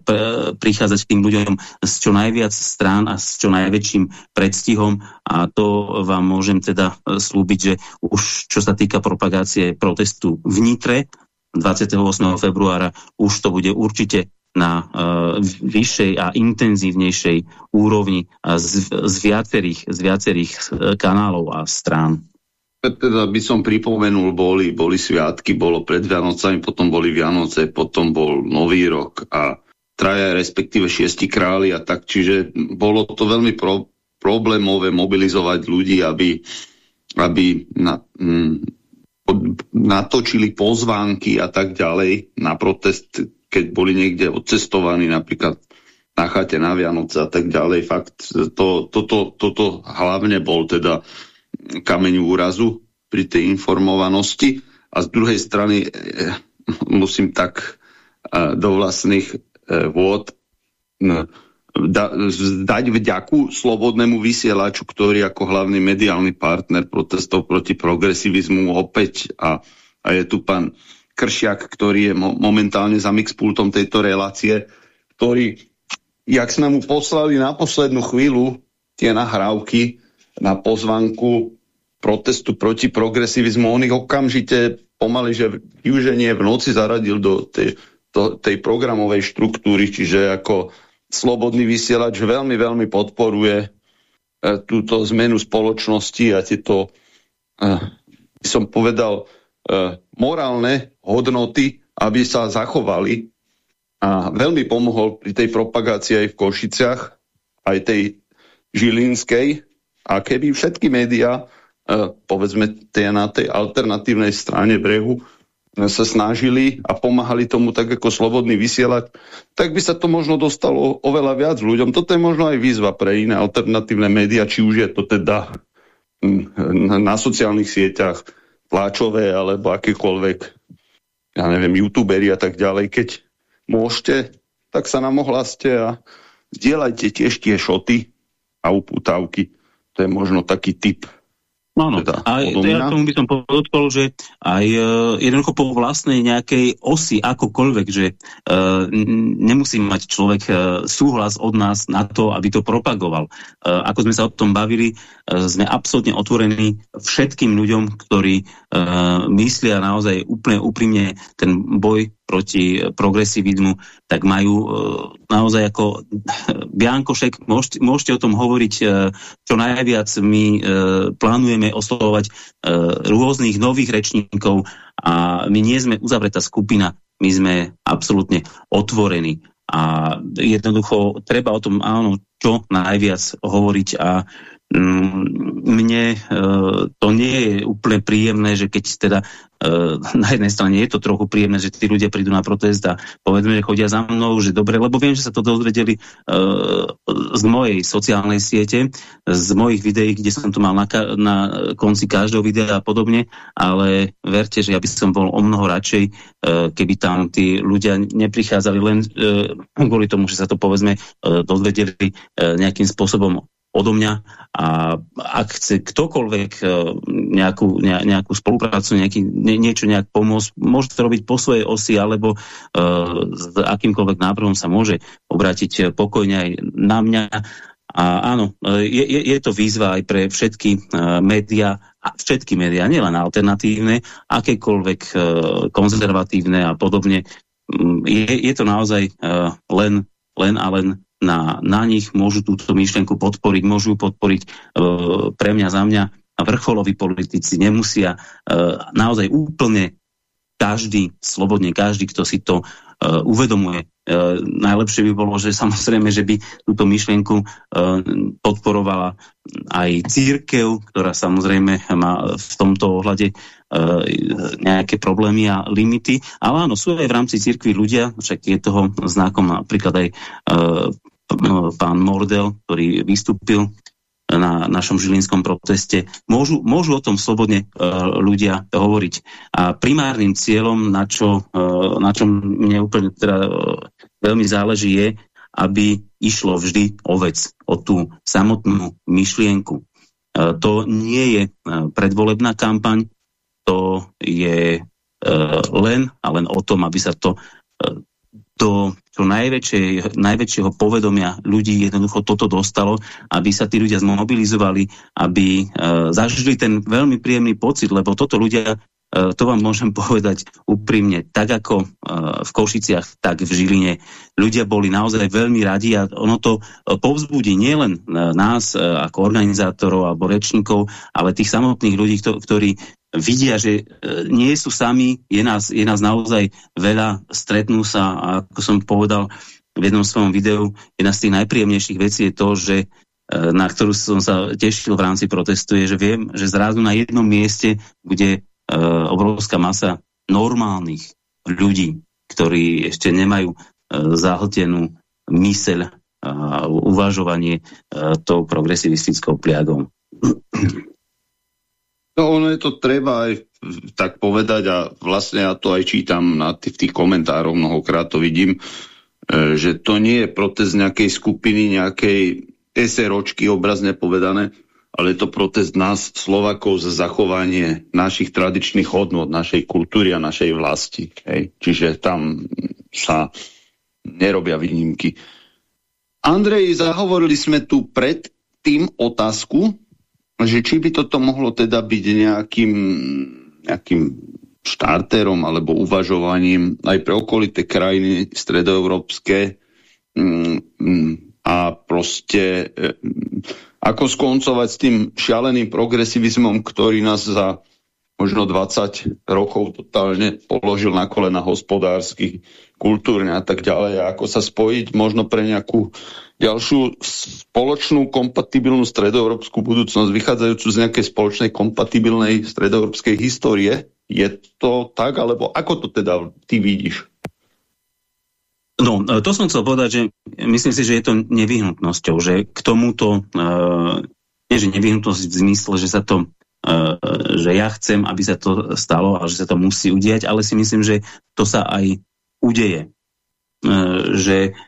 [SPEAKER 2] prichádzať k tým ľuďom z čo najviac strán a s čo najväčším predstihom a to vám môžem teda slúbiť, že už čo sa týka propagácie protestu v Nitre, 28. februára už to bude určite na uh, vyššej a intenzívnejšej úrovni z, z viacerých, z viacerých kanálov a strán.
[SPEAKER 1] Teda by som pripomenul, boli, boli sviatky, bolo pred Vianocami, potom boli Vianoce, potom bol Nový rok a traja, respektíve šiesti králi a tak, čiže bolo to veľmi pro, problémové mobilizovať ľudí, aby, aby na, mm, natočili pozvánky a tak ďalej na protest, keď boli niekde odcestovaní napríklad na chate na Vianoce a tak ďalej. Fakt, to, toto, toto hlavne bol teda kameň úrazu pri tej informovanosti a z druhej strany eh, musím tak eh, do vlastných eh, vôd da, dať vďaku slobodnému vysielaču, ktorý ako hlavný mediálny partner protestov proti progresivizmu opäť a, a je tu pán Kršiak, ktorý je mo momentálne za mixpultom tejto relácie, ktorý, jak sme mu poslali na poslednú chvíľu tie nahrávky na pozvanku protestu proti progresivizmu, on ich okamžite pomaly, že využenie v noci zaradil do tej, do tej programovej štruktúry, čiže ako Slobodný vysielač veľmi, veľmi podporuje e, túto zmenu spoločnosti a tieto, e, som povedal, e, morálne hodnoty, aby sa zachovali. A veľmi pomohol pri tej propagácii aj v Košiciach, aj tej Žilinskej. A keby všetky médiá, povedzme tie na tej alternatívnej strane brehu, sa snažili a pomáhali tomu tak ako slobodný vysielať, tak by sa to možno dostalo oveľa viac ľuďom. Toto je možno aj výzva pre iné alternatívne médiá, či už je to teda hm, na sociálnych sieťach tlačové alebo akékoľvek, ja neviem, youtuberi a tak ďalej. Keď môžete, tak sa nám ohláste a zdieľajte tiež tie šoty a upútavky. To je možno taký typ
[SPEAKER 2] No, no. Teda, a ja tomu by som podotkol, že aj uh, jednoducho po vlastnej nejakej osi, akokoľvek, že uh, nemusí mať človek uh, súhlas od nás na to, aby to propagoval. Uh, ako sme sa o tom bavili, uh, sme absolútne otvorení všetkým ľuďom, ktorí uh, myslia naozaj úplne úprimne ten boj proti progresivizmu, tak majú e, naozaj ako Biankošek, môžete, môžete o tom hovoriť e, čo najviac. My e, plánujeme oslovovať rôznych nových rečníkov a my nie sme uzavretá skupina, my sme absolútne otvorení. A jednoducho treba o tom áno, čo najviac hovoriť a mne uh, to nie je úplne príjemné, že keď teda uh, na jednej strane je to trochu príjemné, že tí ľudia prídu na protest a povedzme, že chodia za mnou, že dobre, lebo viem, že sa to dozvedeli uh, z mojej sociálnej siete, z mojich videí, kde som to mal na, na konci každého videa a podobne, ale verte, že ja by som bol o mnoho radšej, keby tam tí ľudia neprichádzali len kvôli tomu, že sa to povedzme dozvedeli nejakým spôsobom odo mňa a ak chce ktokoľvek e, nejakú, ne, nejakú spoluprácu, nejaký, nie, niečo nejak pomôcť, môže to robiť po svojej osi alebo uh, s akýmkoľvek návrhom sa môže obrátiť pokojne aj na mňa. A áno, je, je, je to výzva aj pre všetky uh, médiá, všetky médiá, nielen alternatívne, akékoľvek uh, konzervatívne a podobne. Mm, je, je to naozaj uh, len, len a len na, na nich, môžu túto myšlienku podporiť, môžu podporiť e, pre mňa, za mňa a vrcholoví politici nemusia e, naozaj úplne každý, slobodne každý, kto si to e, uvedomuje. E, najlepšie by bolo, že samozrejme, že by túto myšlienku e, podporovala aj církev, ktorá samozrejme má v tomto ohľade e, nejaké problémy a limity. Ale áno, sú aj v rámci církvy ľudia, však je toho znakom napríklad aj e, pán Mordel, ktorý vystúpil na našom žilinskom proteste. Môžu, môžu o tom slobodne uh, ľudia hovoriť. A primárnym cieľom, na, čo, uh, na čom mne úplne teda, veľmi záleží, je, aby išlo vždy o vec, o tú samotnú myšlienku. To nie je predvolebná kampaň, to je len a len o tom, aby sa to do čo najväčšie, najväčšieho povedomia ľudí jednoducho toto dostalo, aby sa tí ľudia zmobilizovali, aby e, zažili ten veľmi príjemný pocit, lebo toto ľudia, e, to vám môžem povedať úprimne, tak ako e, v Košiciach, tak v Žiline. Ľudia boli naozaj veľmi radi a ono to e, povzbudí nielen nás ako organizátorov alebo rečníkov, ale tých samotných ľudí, ktorí vidia, že e, nie sú sami, je nás, je nás naozaj veľa, stretnú sa a ako som povedal v jednom svojom videu, jedna z tých najpríjemnejších vecí je to, že e, na ktorú som sa tešil v rámci protestu, je, že viem, že zrazu na jednom mieste bude e, obrovská masa normálnych ľudí, ktorí ešte nemajú zahltenú myseľ a uvažovanie tou progresivistickou pliagou.
[SPEAKER 1] No ono je to treba aj tak povedať a vlastne ja to aj čítam na v tých komentároch, mnohokrát to vidím, e, že to nie je protest nejakej skupiny, nejakej SROčky obrazne povedané, ale je to protest nás, Slovakov, za zachovanie našich tradičných hodnot, našej kultúry a našej vlasti. Hej. Čiže tam sa nerobia výnimky. Andrej, zahovorili sme tu pred tým otázku, že či by toto mohlo teda byť nejakým, nejakým štarterom alebo uvažovaním aj pre okolité krajiny stredoeurópske mm, a proste e, ako skoncovať s tým šialeným progresivizmom, ktorý nás za možno 20 rokov totálne položil na kolena hospodársky, kultúrne a tak ďalej. A ako sa spojiť možno pre nejakú ďalšiu spoločnú kompatibilnú stredoeurópsku budúcnosť, vychádzajúcu z nejakej spoločnej kompatibilnej stredoeurópskej histórie. Je to tak, alebo ako to teda ty vidíš?
[SPEAKER 2] No, to som chcel povedať, že myslím si, že je to nevyhnutnosťou, že k tomuto, uh, nie že nevyhnutnosť v zmysle, že sa to uh, že ja chcem, aby sa to stalo a že sa to musí udiať, ale si myslím, že to sa aj udeje. Uh, že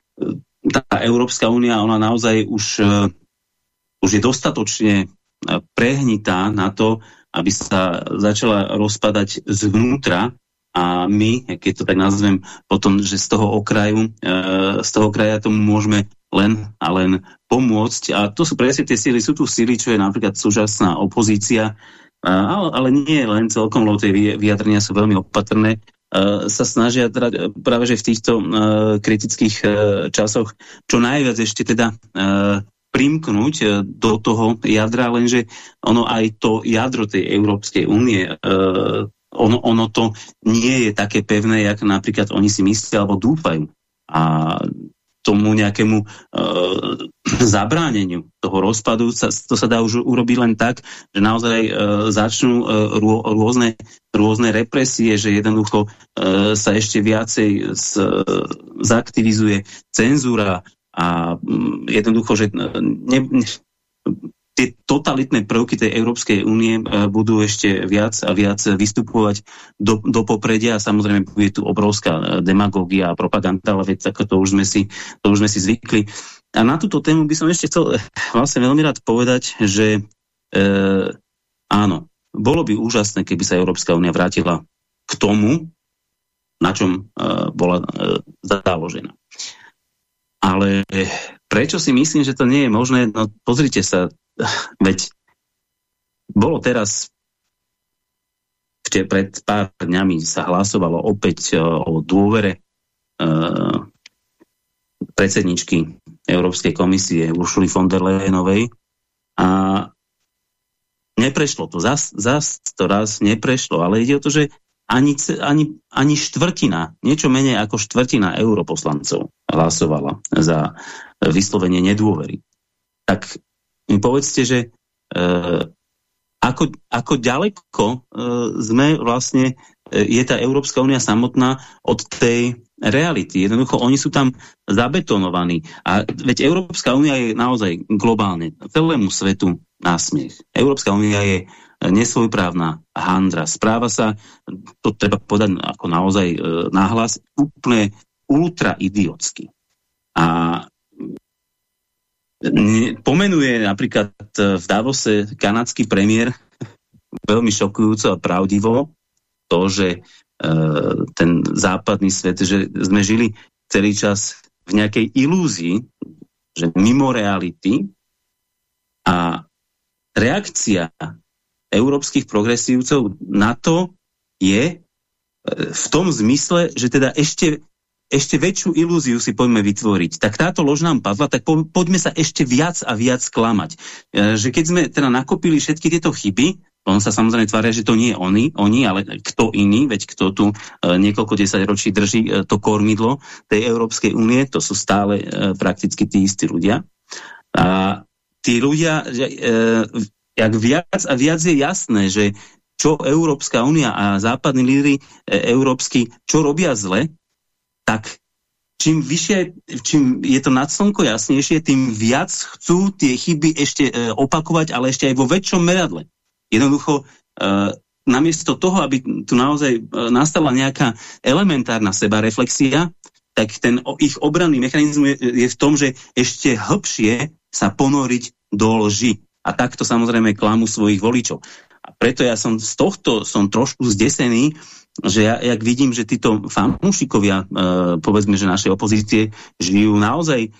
[SPEAKER 2] tá Európska únia, ona naozaj už, uh, už je dostatočne e, prehnitá na to, aby sa začala rozpadať zvnútra. A my, keď to tak nazvem, potom, že z toho okraju, uh, z toho kraja tomu môžeme len a len pomôcť. A to sú presne tie síly, sú tu síly, čo je napríklad súčasná opozícia, ale, ale nie len celkom, lebo tie vyjadrenia sú veľmi opatrné, E, sa snažia teda práve že v týchto uh, kritických časoch čo najviac ešte teda primknúť do toho jadra, lenže ono aj to jadro tej Európskej únie ono, ono to nie je také pevné, jak napríklad oni si myslia alebo dúfajú. A tomu nejakému e, zabráneniu toho rozpadu, sa, to sa dá už urobiť len tak, že naozaj e, začnú e, rô, rôzne, rôzne represie, že jednoducho e, sa ešte viacej z, zaktivizuje cenzúra a mm, jednoducho, že ne, ne, tie totalitné prvky tej Európskej únie e, budú ešte viac a viac vystupovať do, do popredia a samozrejme bude tu obrovská e, demagógia a propaganda, ale veď to už sme si, to už sme si zvykli. a na túto tému by som ešte chcel vlastne veľmi rád povedať, že e, áno, bolo by úžasné, keby sa Európska únia vrátila k tomu, na čom e, bola e, založená. Ale prečo si myslím, že to nie je možné? No pozrite sa, veď bolo teraz pred pár dňami sa hlasovalo opäť e, o dôvere e, predsedničky Európskej komisie Uršuli von der Leyenovej a neprešlo to. Zas, zas to raz neprešlo, ale ide o to, že ani, ani, ani štvrtina, niečo menej ako štvrtina europoslancov hlasovala za vyslovenie nedôvery. Tak mi povedzte, že e, ako, ako ďaleko e, sme vlastne, e, je tá Európska únia samotná od tej reality. Jednoducho, oni sú tam zabetonovaní. A veď Európska únia je naozaj globálne celému svetu násmiech. Európska únia je nesvojprávna handra. Správa sa, to treba povedať ako naozaj e, náhlas, úplne ultra idiotsky. A pomenuje napríklad e, v Davose kanadský premiér veľmi šokujúco a pravdivo to, že e, ten západný svet, že sme žili celý čas v nejakej ilúzii, že mimo reality a reakcia európskych progresívcov na to je e, v tom zmysle, že teda ešte, ešte väčšiu ilúziu si poďme vytvoriť. Tak táto lož nám padla, tak po, poďme sa ešte viac a viac klamať. E, že keď sme teda nakopili všetky tieto chyby, on sa samozrejme tvária, že to nie je oni, oni, ale kto iný, veď kto tu e, niekoľko desať ročí drží e, to kormidlo tej Európskej únie, to sú stále e, prakticky tí istí ľudia. A tí ľudia, e, jak viac a viac je jasné, že čo Európska únia a západní lídry e, európsky, čo robia zle, tak čím vyššie, čím je to nad slnko jasnejšie, tým viac chcú tie chyby ešte e, opakovať, ale ešte aj vo väčšom meradle. Jednoducho, e, namiesto toho, aby tu naozaj e, nastala nejaká elementárna sebareflexia, tak ten o, ich obranný mechanizmus je, je v tom, že ešte hlbšie sa ponoriť do lži a takto samozrejme klamú svojich voličov. A preto ja som z tohto som trošku zdesený, že ja, jak vidím, že títo fanúšikovia, e, povedzme, že našej opozície, žijú naozaj e,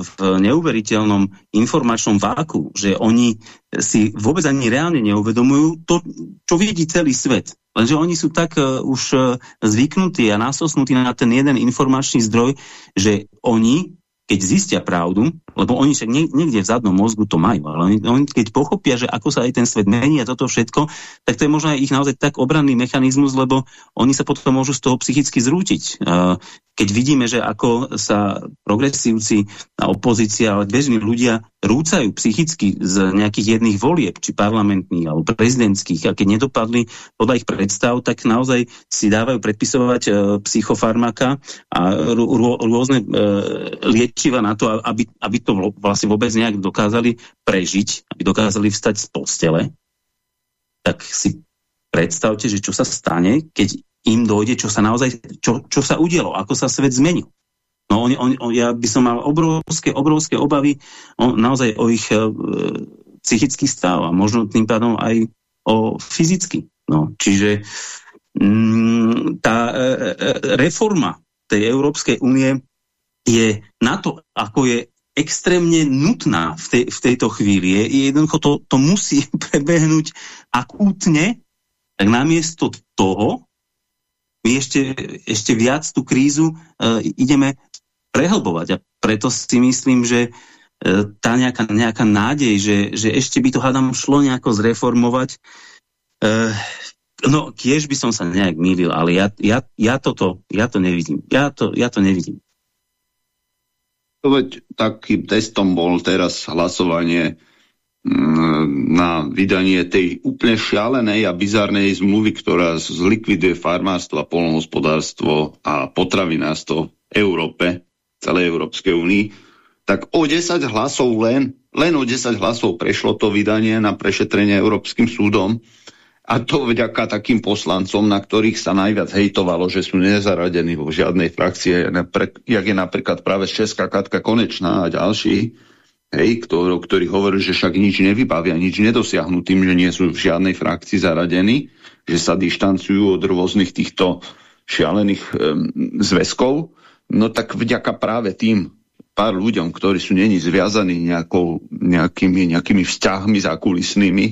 [SPEAKER 2] v neuveriteľnom informačnom váku, že oni si vôbec ani reálne neuvedomujú to, čo vidí celý svet. Lenže oni sú tak e, už e, zvyknutí a násosnutí na ten jeden informačný zdroj, že oni keď zistia pravdu, lebo oni však niekde v zadnom mozgu to majú, ale oni, oni keď pochopia, že ako sa aj ten svet mení a toto všetko, tak to je možno aj ich naozaj tak obranný mechanizmus, lebo oni sa potom môžu z toho psychicky zrútiť. Keď vidíme, že ako sa progresívci a opozícia, ale bežní ľudia rúcajú psychicky z nejakých jedných volieb, či parlamentných alebo prezidentských, a keď nedopadli podľa ich predstav, tak naozaj si dávajú predpisovať e, psychofarmaka a rôzne e, liečiva na to, aby, aby to vlastne vôbec nejak dokázali prežiť, aby dokázali vstať z postele, tak si predstavte, že čo sa stane, keď im dojde, čo sa naozaj, čo, čo sa udialo, ako sa svet zmenil. No oni, oni, ja by som mal obrovské, obrovské obavy o, naozaj o ich e, psychický stav a možno tým pádom aj o fyzicky. No, čiže mm, tá e, e, reforma tej Európskej únie je na to, ako je extrémne nutná v, tej, v tejto chvíli. Je, jednoducho to, to musí prebehnúť akútne, tak namiesto toho my ešte, ešte viac tú krízu uh, ideme prehlbovať. A preto si myslím, že e, tá nejaká, nejaká nádej, že, že ešte by to hádam šlo nejako zreformovať, e, no tiež by som sa nejak mýlil, ale ja, ja, ja, toto, ja to nevidím. Ja to, ja to nevidím.
[SPEAKER 1] Veď takým testom bol teraz hlasovanie mm, na vydanie tej úplne šialenej a bizarnej zmluvy, ktorá zlikviduje farmárstvo a polnohospodárstvo a potravinárstvo v Európe celej Európskej únii, tak o 10 hlasov len, len o 10 hlasov prešlo to vydanie na prešetrenie Európskym súdom. A to vďaka takým poslancom, na ktorých sa najviac hejtovalo, že sú nezaradení vo žiadnej frakcie, jak je napríklad práve Česká Katka Konečná a ďalší, hej, ktorí, ktorí hovorí, že však nič nevybavia, nič nedosiahnu tým, že nie sú v žiadnej frakcii zaradení, že sa dištancujú od rôznych týchto šialených um, zväzkov, no tak vďaka práve tým pár ľuďom, ktorí sú není zviazaní nejakou, nejakými, nejakými vzťahmi zákulisnými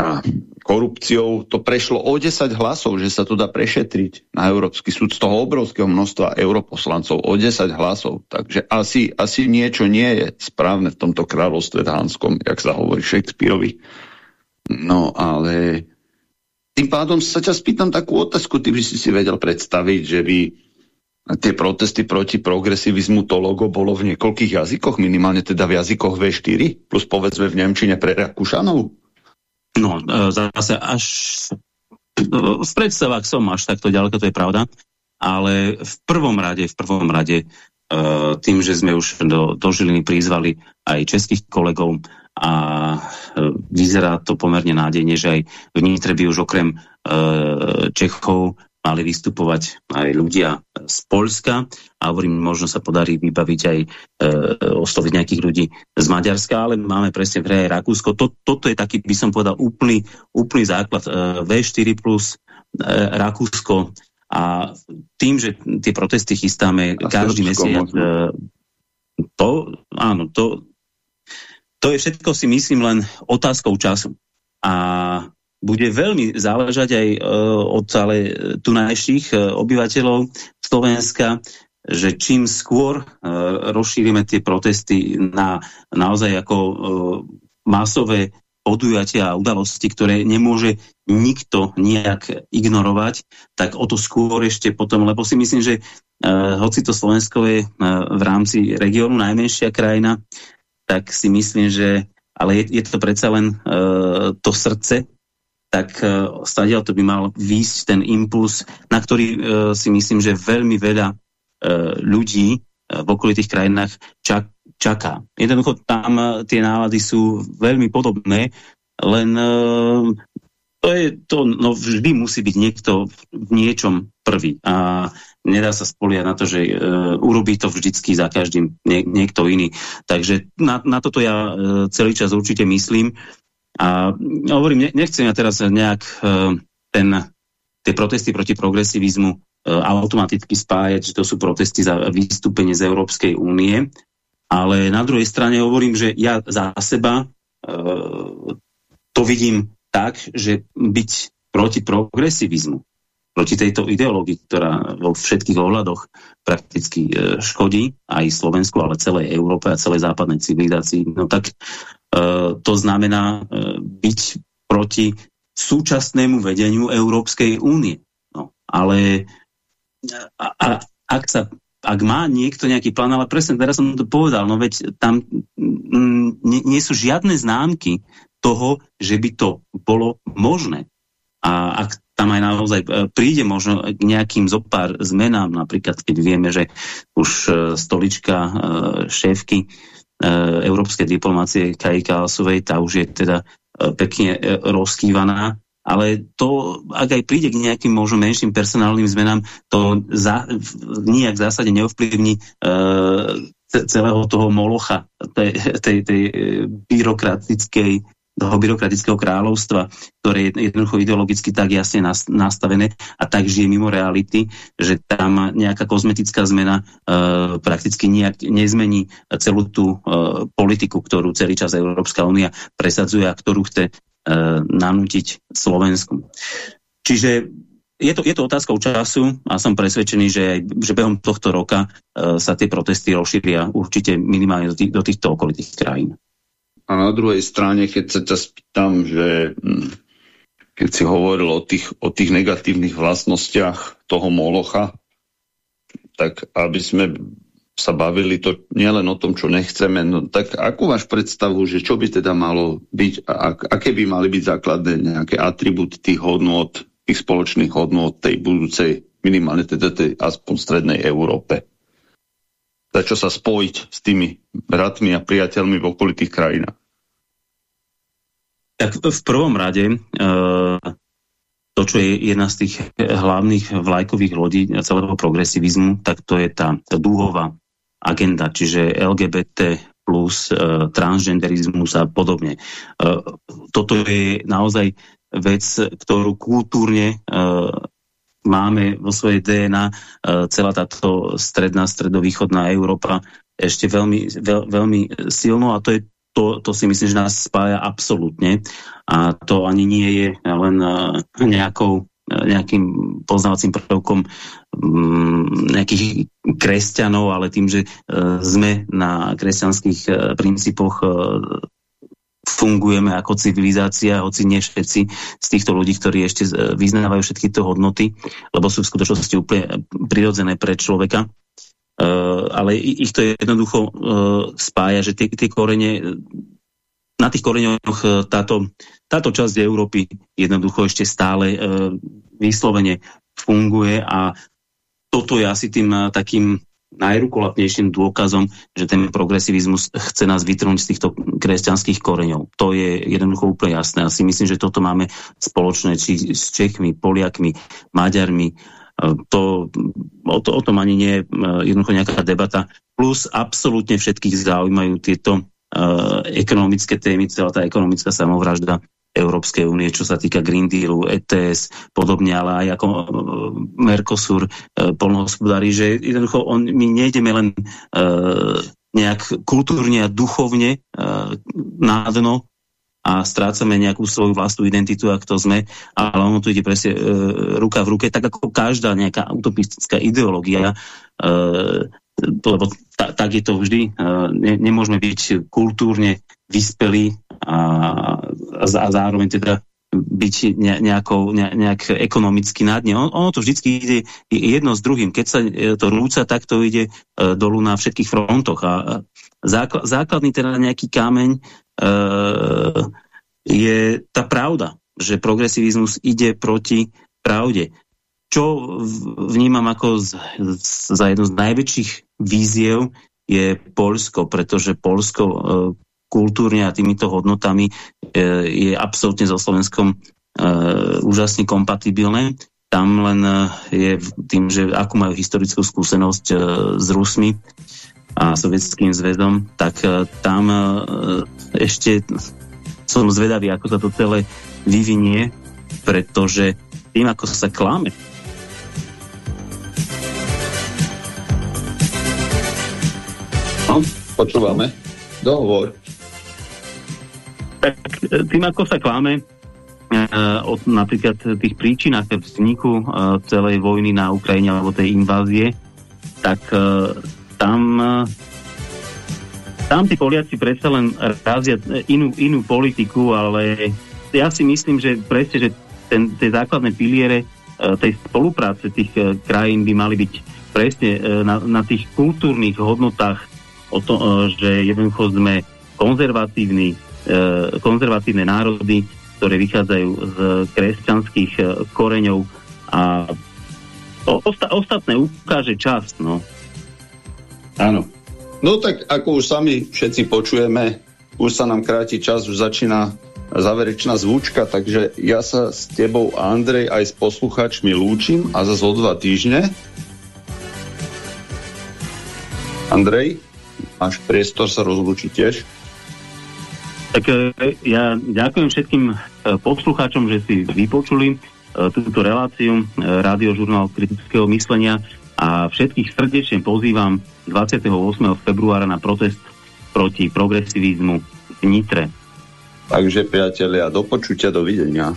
[SPEAKER 1] a korupciou, to prešlo o 10 hlasov, že sa to dá prešetriť na Európsky súd z toho obrovského množstva europoslancov, o 10 hlasov. Takže asi, asi niečo nie je správne v tomto kráľovstve dánskom, jak sa hovorí Shakespeareovi. No ale tým pádom sa ťa spýtam takú otázku, ty by si si vedel predstaviť, že by tie protesty proti progresivizmu to logo bolo v niekoľkých jazykoch, minimálne teda v jazykoch V4, plus povedzme v Nemčine pre Rakúšanov?
[SPEAKER 2] No, e, zase až v predstavách som až takto ďaleko, to je pravda, ale v prvom rade, v prvom rade e, tým, že sme už do, do Žiliny prizvali aj českých kolegov a e, vyzerá to pomerne nádejne, že aj v Nitre by už okrem Čechov mali vystupovať aj ľudia z Polska a hovorím, možno sa podarí vybaviť aj e, osloviť nejakých ľudí z Maďarska, ale máme presne v hre aj Rakúsko. To, toto je taký, by som povedal, úplný, úplný základ. E, V4 plus e, Rakúsko a tým, že tie protesty chystáme a každý mesiac, e, to, áno, to, to je všetko si myslím len otázkou času. A bude veľmi záležať aj uh, od ale tunajších uh, obyvateľov Slovenska, že čím skôr uh, rozšírime tie protesty na naozaj ako masové podujatia a udalosti, ktoré nemôže nikto nejak ignorovať, tak o to skôr ešte potom, lebo si myslím, že hoci to Slovensko je v rámci regiónu najmenšia krajina, tak si myslím, že ale je, je to predsa len uh, to srdce tak uh, stadiaľ to by mal výjsť ten impuls, na ktorý uh, si myslím, že veľmi veľa uh, ľudí v okolitých krajinách čak, čaká. Jednoducho tam tie nálady sú veľmi podobné, len to je to, no vždy musí byť niekto v niečom prvý a nedá sa spoliať na to, že urobí to vždycky za každým nie, niekto iný. Takže na, na toto ja celý čas určite myslím a hovorím, nechcem ja teraz nejak uh, ten, tie protesty proti progresivizmu uh, automaticky spájať, že to sú protesty za vystúpenie z Európskej únie, ale na druhej strane hovorím, že ja za seba uh, to vidím tak, že byť proti progresivizmu, proti tejto ideológii, ktorá vo všetkých ohľadoch prakticky škodí aj Slovensku, ale celej Európe a celej západnej civilizácii, no tak E, to znamená e, byť proti súčasnému vedeniu Európskej únie. No, ale a, a, ak, sa, ak má niekto nejaký plán, ale presne teraz som to povedal, no veď tam mm, nie, nie sú žiadne známky toho, že by to bolo možné. A ak tam aj naozaj e, príde možno k nejakým zopár zmenám, napríklad keď vieme, že už stolička šéfky E, európskej diplomácie Kaji Kalasovej, tá už je teda e, pekne e, rozkývaná, ale to, ak aj príde k nejakým možno menším personálnym zmenám, to za, nijak v zásade neovplyvní celého toho molocha tej, tej, tej byrokratickej toho byrokratického kráľovstva, ktoré je jednoducho ideologicky tak jasne nastavené a tak žije mimo reality, že tam nejaká kozmetická zmena e, prakticky nejak nezmení celú tú e, politiku, ktorú celý čas Európska únia presadzuje a ktorú chce e, nanútiť Slovensku. Čiže je to, je to otázkou času a som presvedčený, že, že behom tohto roka e, sa tie protesty rozšíria určite minimálne do, tých, do týchto okolitých krajín.
[SPEAKER 1] A na druhej strane, keď sa ťa spýtam, že hm, keď si hovoril o tých, o tých negatívnych vlastnostiach toho molocha, tak aby sme sa bavili to nielen o tom, čo nechceme, no tak akú máš predstavu, že čo by teda malo byť, a aké by mali byť základné nejaké atribúty tých hodnot, tých spoločných hodnot tej budúcej, minimálne teda tej aspoň strednej Európe? Za čo sa spojiť s tými bratmi a priateľmi v okolitých krajinách?
[SPEAKER 2] Tak v prvom rade e, to, čo je jedna z tých hlavných vlajkových lodí celého progresivizmu, tak to je tá, tá dúhová agenda, čiže LGBT plus e, transgenderizmus a podobne. E, toto je naozaj vec, ktorú kultúrne máme vo svojej DNA, e, celá táto stredná, stredovýchodná Európa ešte veľmi, veľ, veľmi silno a to je to, to si myslím, že nás spája absolútne. A to ani nie je len uh, nejakou nejakým poznávacím prvkom mm, nejakých kresťanov, ale tým, že sme na kresťanských princípoch fungujeme ako civilizácia, hoci nie všetci z týchto ľudí, ktorí ešte vyznávajú všetky tie hodnoty, lebo sú v skutočnosti úplne prirodzené pre človeka. Uh, ale ich to jednoducho uh, spája, že tie, tie korene, na tých koreňoch táto, táto časť Európy jednoducho ešte stále uh, vyslovene funguje a toto je asi tým takým najrukolapnejším dôkazom, že ten progresivizmus chce nás vytrhnúť z týchto kresťanských koreňov. To je jednoducho úplne jasné. Asi myslím, že toto máme spoločné či s Čechmi, Poliakmi, Maďarmi, to, o, to, o tom ani nie je jednoducho nejaká debata. Plus absolútne všetkých zaujímajú tieto uh, ekonomické témy, celá tá ekonomická samovražda Európskej únie, čo sa týka Green Dealu, ETS, podobne, ale aj ako uh, Mercosur, uh, polnohospodári, že jednoducho on, my nejdeme len uh, nejak kultúrne a duchovne uh, na dno a strácame nejakú svoju vlastnú identitu, ak to sme, ale ono tu ide presne e, ruka v ruke, tak ako každá nejaká utopistická ideológia, e, lebo ta, tak je to vždy, e, ne, nemôžeme byť kultúrne vyspelí a, a, zároveň teda byť ne, nejakou, ne, nejak ekonomicky nad ne. On, ono to vždy ide jedno s druhým. Keď sa e, to rúca, tak to ide e, dolu na všetkých frontoch. A základný teda nejaký kameň Eh, je tá pravda, že progresivizmus ide proti pravde. Čo vnímam ako z, z, za jednu z najväčších víziev je Polsko, pretože Polsko e, kultúrne a týmito hodnotami e, je absolútne so Slovenskom e, úžasne kompatibilné. Tam len je tým, že akú majú historickú skúsenosť e, s Rusmi, a Sovietským zväzom, tak e, tam e, ešte som zvedavý, ako sa to celé vyvinie, pretože tým, ako sa klame.
[SPEAKER 1] No, počúvame. Dohovor.
[SPEAKER 2] Tak e, tým, ako sa klame, od napríklad tých príčinách vzniku celej vojny na Ukrajine alebo tej invázie, tak tam tam tí Poliaci predsa len razia inú, inú politiku, ale ja si myslím, že presne, že ten, tie základné piliere e, tej spolupráce tých e, krajín by mali byť presne e, na, na tých kultúrnych hodnotách o to, že jednoducho sme konzervatívni, konzervatívne národy, ktoré vychádzajú z kresťanských koreňov a osta, ostatné ukáže čas, no.
[SPEAKER 1] Áno. No tak ako už sami všetci počujeme, už sa nám kráti čas, už začína záverečná zvučka, takže ja sa s tebou, Andrej, aj s poslucháčmi lúčim a zase o dva týždne. Andrej, máš priestor sa rozlúčiť tiež?
[SPEAKER 2] Tak e, ja ďakujem všetkým e, poslucháčom, že si vypočuli e, túto reláciu Rádiožurnál kritického myslenia a všetkých srdečne pozývam 28. februára na protest proti progresivizmu v Nitre.
[SPEAKER 1] Takže priatelia, do počutia, dovidenia.